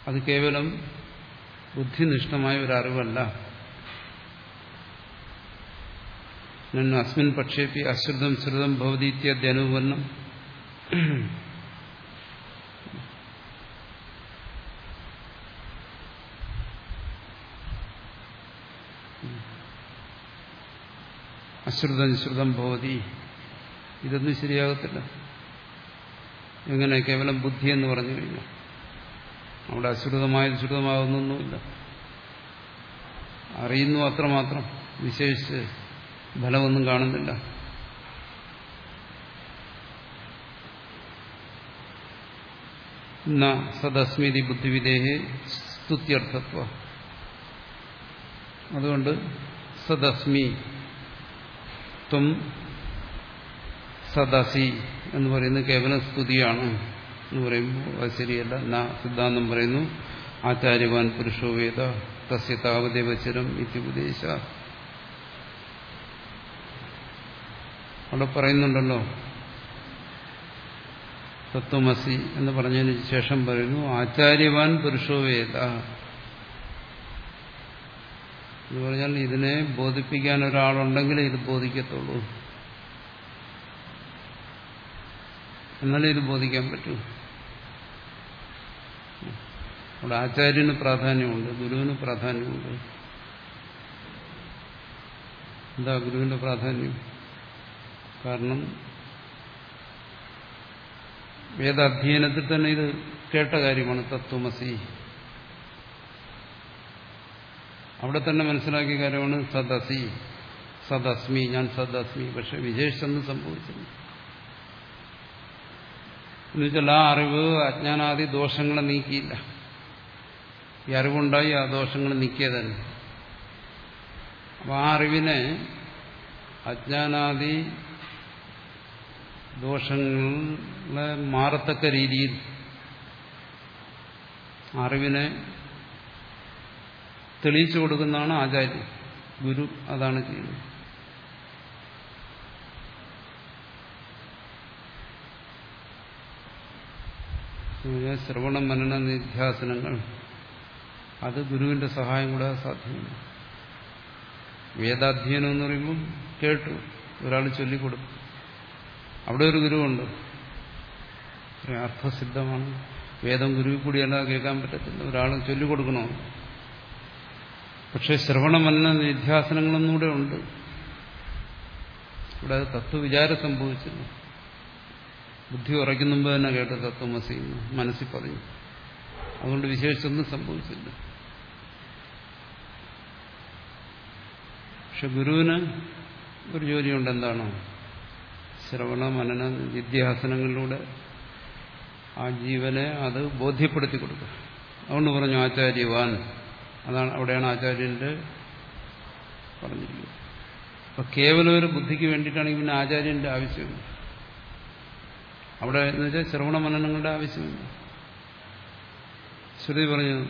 അത് കേവലം ബുദ്ധിനിഷ്ഠമായ ഒരു അറിവല്ല. അസ്മിൻ പക്ഷേപി അശ്രുതം ശ്രുതം ഭവതീത്യ ഇത്യനുപന്നം അശ്രുതം ശ്രുതം ഭവതി. ഇതൊന്നും ശരിയാകത്തില്ല. എങ്ങനെ കേവലം ബുദ്ധി എന്ന് പറഞ്ഞു കഴിഞ്ഞു അവിടെ അശ്രുതമായത് ശ്രുതമാകുന്നൊന്നുമില്ല. അറിയുന്നു അത്രമാത്രം. വിശേഷിച്ച് ഫലമൊന്നും കാണുന്നില്ല. സദസ്മിതി ബുദ്ധിവിദേഹേ സ്തുത്യർത്ഥത്വ. അതുകൊണ്ട് സദസ്മി ത്വം സദസി എന്ന് പറയുന്നത് കേവലം സ്തുതിയാണ്. എന്ന് പറയുമ്പോൾ അത് ശരിയല്ല. ന സിദ്ധാന്തം പറയുന്നു ആചാര്യവാൻ പുരുഷോ വേദ തസ്യ താവദേവചരം ഇത്യുപദേശ അവിടെ പറയുന്നുണ്ടല്ലോ തത്വമസി എന്ന് പറഞ്ഞതിന് ശേഷം പറയുന്നു ആചാര്യവാൻ പുരുഷോ വേദ. എന്ന് പറഞ്ഞാൽ ഇതിനെ ബോധിപ്പിക്കാൻ ഒരാളുണ്ടെങ്കിലേ ഇത് ബോധിക്കത്തുള്ളൂ. എന്നാലേ ഇത് ബോധിക്കാൻ പറ്റൂ. അവിടെ ആചാര്യന് പ്രാധാന്യമുണ്ട് ഗുരുവിന് പ്രാധാന്യമുണ്ട്. എന്താ ഗുരുവിന്റെ പ്രാധാന്യം? കാരണം വേദാധ്യയനത്തിൽ തന്നെ ഇത് കേട്ട കാര്യമാണ് തത്വമസി. അവിടെ തന്നെ മനസ്സിലാക്കിയ കാര്യമാണ് സദസി. സദസ്മി ഞാൻ സദസ്മി. പക്ഷെ വിശേഷിച്ചൊന്നും സംഭവിച്ചില്ല. എന്നുവെച്ചാൽ ആ അറിവ് അജ്ഞാനാദി ദോഷങ്ങളെ നീക്കിയില്ല. ഈ അറിവുണ്ടായി ആ ദോഷങ്ങൾ നീക്കിയതന്നെ അപ്പം ആ അറിവിനെ അജ്ഞാനാദി ദോഷങ്ങളെ മാറത്തക്ക രീതിയിൽ അറിവിനെ തെളിയിച്ചു കൊടുക്കുന്നതാണ് ആചാര്യം. ഗുരു അതാണ് ചെയ്യുന്നത്. ശ്രവണ മനന നിധ്യാസനങ്ങൾ. അത് ഗുരുവിന്റെ സഹായം കൂടെ സാധ്യമാണ്. വേദാധ്യയനം എന്ന് പറയുമ്പോൾ കേട്ടു. ഒരാൾ ചൊല്ലിക്കൊടുത്തു. അവിടെ ഒരു ഗുരുവുണ്ട്. അർത്ഥസിദ്ധമാണ്. വേദം ഗുരുവിൽ കൂടിയല്ല കേൾക്കാൻ പറ്റത്തില്ല. ഒരാൾ ചൊല്ലിക്കൊടുക്കണോ? പക്ഷെ ശ്രവണ മനന നിധ്യാസനങ്ങളൊന്നുകൂടെ ഉണ്ട്. ഇവിടെ തത്വവിചാരം സംഭവിച്ചില്ല ബുദ്ധി ഉറയ്ക്കുന്ന മുമ്പ് തന്നെ കേട്ട് തത്വമസി മനസ്സിൽ പറഞ്ഞു അതുകൊണ്ട് വിശേഷിച്ചൊന്നും സംഭവിച്ചില്ല. പക്ഷെ ഗുരുവിന് ഒരു ജോലിയുണ്ട് എന്താണ്? ശ്രവണ മനന വിദ്യാസനങ്ങളിലൂടെ ആ ജീവനെ അത് ബോധ്യപ്പെടുത്തി കൊടുക്കുക അതുകൊണ്ട് പറഞ്ഞു ആചാര്യവാൻ. അതാണ് അവിടെയാണ് ആചാര്യന്റെ പറഞ്ഞിരിക്കുന്നത്. അപ്പൊ കേവലം ഒരു ബുദ്ധിക്ക് വേണ്ടിയിട്ടാണെങ്കിൽ പിന്നെ ആചാര്യന്റെ ആവശ്യമില്ല. അവിടെ എന്ന് വെച്ചാൽ ശ്രവണ മനനങ്ങളുടെ ആവശ്യമില്ല. ശ്രുതി പറഞ്ഞു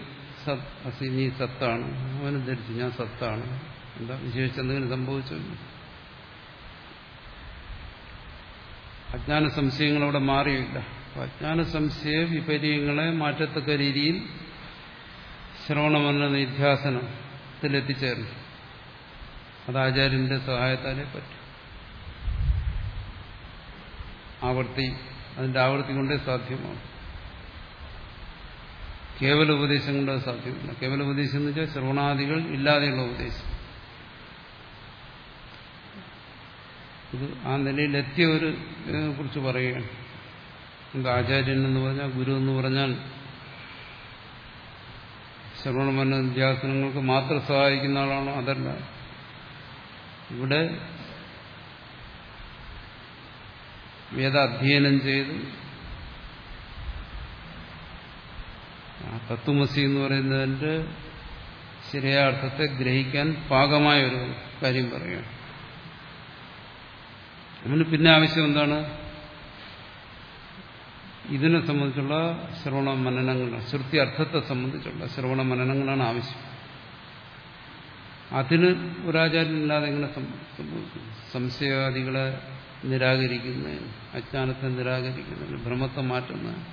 സത് അസി നീ സത്താണ്. അവനെ ധരിച്ചു ഞാൻ സത്താണ്. എന്താ വിശേഷിച്ച് എന്തെങ്കിലും സംഭവിച്ചു? അജ്ഞാന സംശയങ്ങൾ അവിടെ മാറിയില്ല. അജ്ഞാന സംശയ വിപര്യങ്ങളെ മാറ്റത്തക്ക രീതിയിൽ ശ്രവണമെന്ന നിധ്യാസനത്തിലെത്തിച്ചേർന്നു. അത് ആചാര്യന്റെ സഹായത്താലേ പറ്റും. ആവർത്തി അതിന്റെ ആവൃത്തി കൊണ്ടേ സാധ്യമാണ്. കേവല ഉപദേശം കൊണ്ട് സാധ്യമല്ല. കേവല ഉപദേശം എന്ന് വെച്ചാൽ ശ്രവണാദികൾ ഇല്ലാതെയുള്ള ഉപദേശം. ഇത് ആ നിലയിലെത്തിയ ഒരു കുറിച്ച് പറയുകയാണ്. എന്താ ആചാര്യൻ എന്ന് പറഞ്ഞാൽ ഗുരു എന്ന് പറഞ്ഞാൽ ശ്രവണ മനോധ്യാസനങ്ങൾക്ക് മാത്രം സഹായിക്കുന്ന ആളാണോ? അതല്ല. ഇവിടെ വേദാധ്യയനം ചെയ്ത്. തത്വമസി എന്ന് പറയുന്നതിന്റെ ശരിയായ അർത്ഥത്തെ ഗ്രഹിക്കാൻ പാകമായ ഒരു കാര്യം പറയുകയാണ്. അവന് പിന്നെ ആവശ്യം എന്താണ്? ഇതിനെ സംബന്ധിച്ചുള്ള ശ്രവണ മനനങ്ങൾ ശ്രുതി അർത്ഥത്തെ സംബന്ധിച്ചുള്ള ശ്രവണ മനനങ്ങളാണ് ആവശ്യം. അതിന് ഒരാചാര്യനില്ലാതെ എങ്ങനെ സംശയാദികളെ നിരാകരിക്കുന്നതിന് അജ്ഞാനത്തെ നിരാകരിക്കുന്നതിന് ഭ്രമത്തെ മാറ്റുന്ന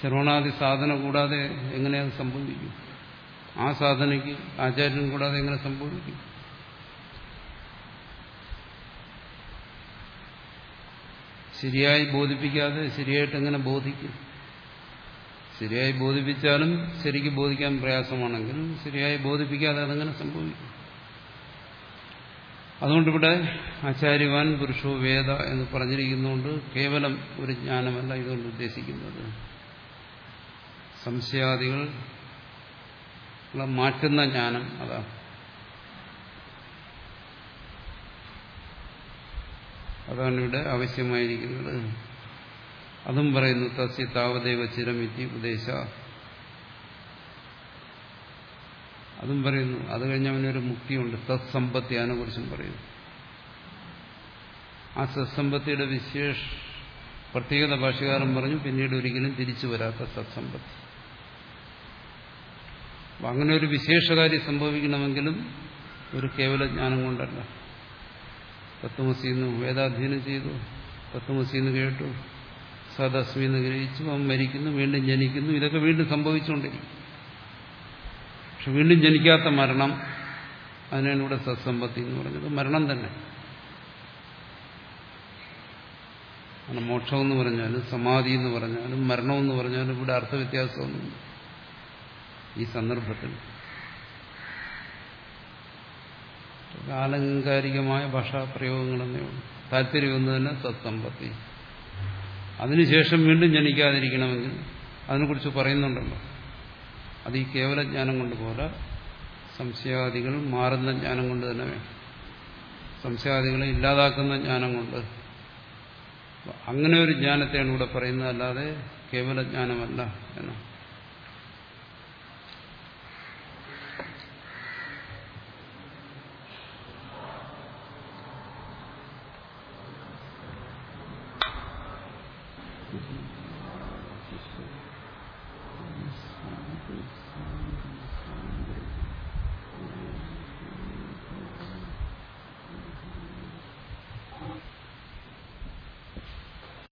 ശ്രവണാദി സാധന കൂടാതെ എങ്ങനെ അത് സംഭവിക്കും? ആ സാധനയ്ക്ക് ആചാര്യൻ കൂടാതെ എങ്ങനെ സംഭവിക്കും? ശരിയായി ബോധിപ്പിക്കാതെ ശരിയായിട്ട് എങ്ങനെ ബോധിക്കും? ശരിയായി ബോധിപ്പിച്ചാലും ശരിക്ക് ബോധിക്കാൻ പ്രയാസമാണെങ്കിൽ ശരിയായി ബോധിപ്പിക്കാതെ അതെങ്ങനെ സംഭവിക്കും? അതുകൊണ്ടിവിടെ ആചാര്യവാൻ പുരുഷോ വേദ എന്ന് പറഞ്ഞിരിക്കുന്നതുകൊണ്ട് കേവലം ഒരു ജ്ഞാനമല്ല ഇതുകൊണ്ട് ഉദ്ദേശിക്കുന്നത്. സംശയാദികൾ മാറ്റുന്ന ജ്ഞാനം അതാ. അതാണ് ഇവിടെ ആവശ്യമായിരിക്കുന്നത്. അതും പറയുന്നു തസ്യ താവദേവ ചിരമിത്തി ഉപദേശ. അതും പറയുന്നു. അത് കഴിഞ്ഞ് അവനൊരു മുക്തിയുണ്ട്. സത്സമ്പത്തി അതിനെക്കുറിച്ചും പറയുന്നു. ആ സത്സമ്പത്തിയുടെ വിശേഷ പ്രത്യേകത ഭാഷകാരൻ പറഞ്ഞു പിന്നീട് ഒരിക്കലും തിരിച്ചു വരാത്ത സത്സമ്പത്തി. അങ്ങനെ ഒരു വിശേഷകാര്യം സംഭവിക്കണമെങ്കിലും ഒരു കേവല ജ്ഞാനം കൊണ്ടല്ല. തത്വമസിന്ന് വേദാധ്യയനം ചെയ്തു. തത്വമസിന്ന് കേട്ടു. സദസ്മിന്ന് ഗ്രഹിച്ചു. അവൻ മരിക്കുന്നു വീണ്ടും ജനിക്കുന്നു. ഇതൊക്കെ വീണ്ടും സംഭവിച്ചുകൊണ്ടിരിക്കും. പക്ഷെ വീണ്ടും ജനിക്കാത്ത മരണം അതിനാണ് ഇവിടെ സത്സമ്പത്തി എന്ന് പറഞ്ഞത്. മരണം തന്നെ. മോക്ഷം എന്ന് പറഞ്ഞാലും സമാധി എന്ന് പറഞ്ഞാലും മരണം എന്ന് പറഞ്ഞാലും ഇവിടെ അർത്ഥവ്യത്യാസമൊന്നും ഈ സന്ദർഭത്തിൽ. ആലങ്കാരികമായ ഭാഷാപ്രയോഗങ്ങളെന്നേ ഉള്ളൂ. താല്പര്യമൊന്നു തന്നെ സത്സമ്പത്തി. അതിനുശേഷം വീണ്ടും ജനിക്കാതിരിക്കണമെങ്കിൽ അതിനെക്കുറിച്ച് പറയുന്നുണ്ടല്ലോ. അത് ഈ കേവല ജ്ഞാനം കൊണ്ട് പോലെ സംശയാദികൾ മാറുന്ന ജ്ഞാനം കൊണ്ട് തന്നെ വേണം. സംശയാദികളെ ഇല്ലാതാക്കുന്ന ജ്ഞാനം കൊണ്ട്. അങ്ങനെ ഒരു ജ്ഞാനത്തെയാണ് ഇവിടെ പറയുന്നത്. അല്ലാതെ കേവല ജ്ഞാനമല്ല എന്നാണ്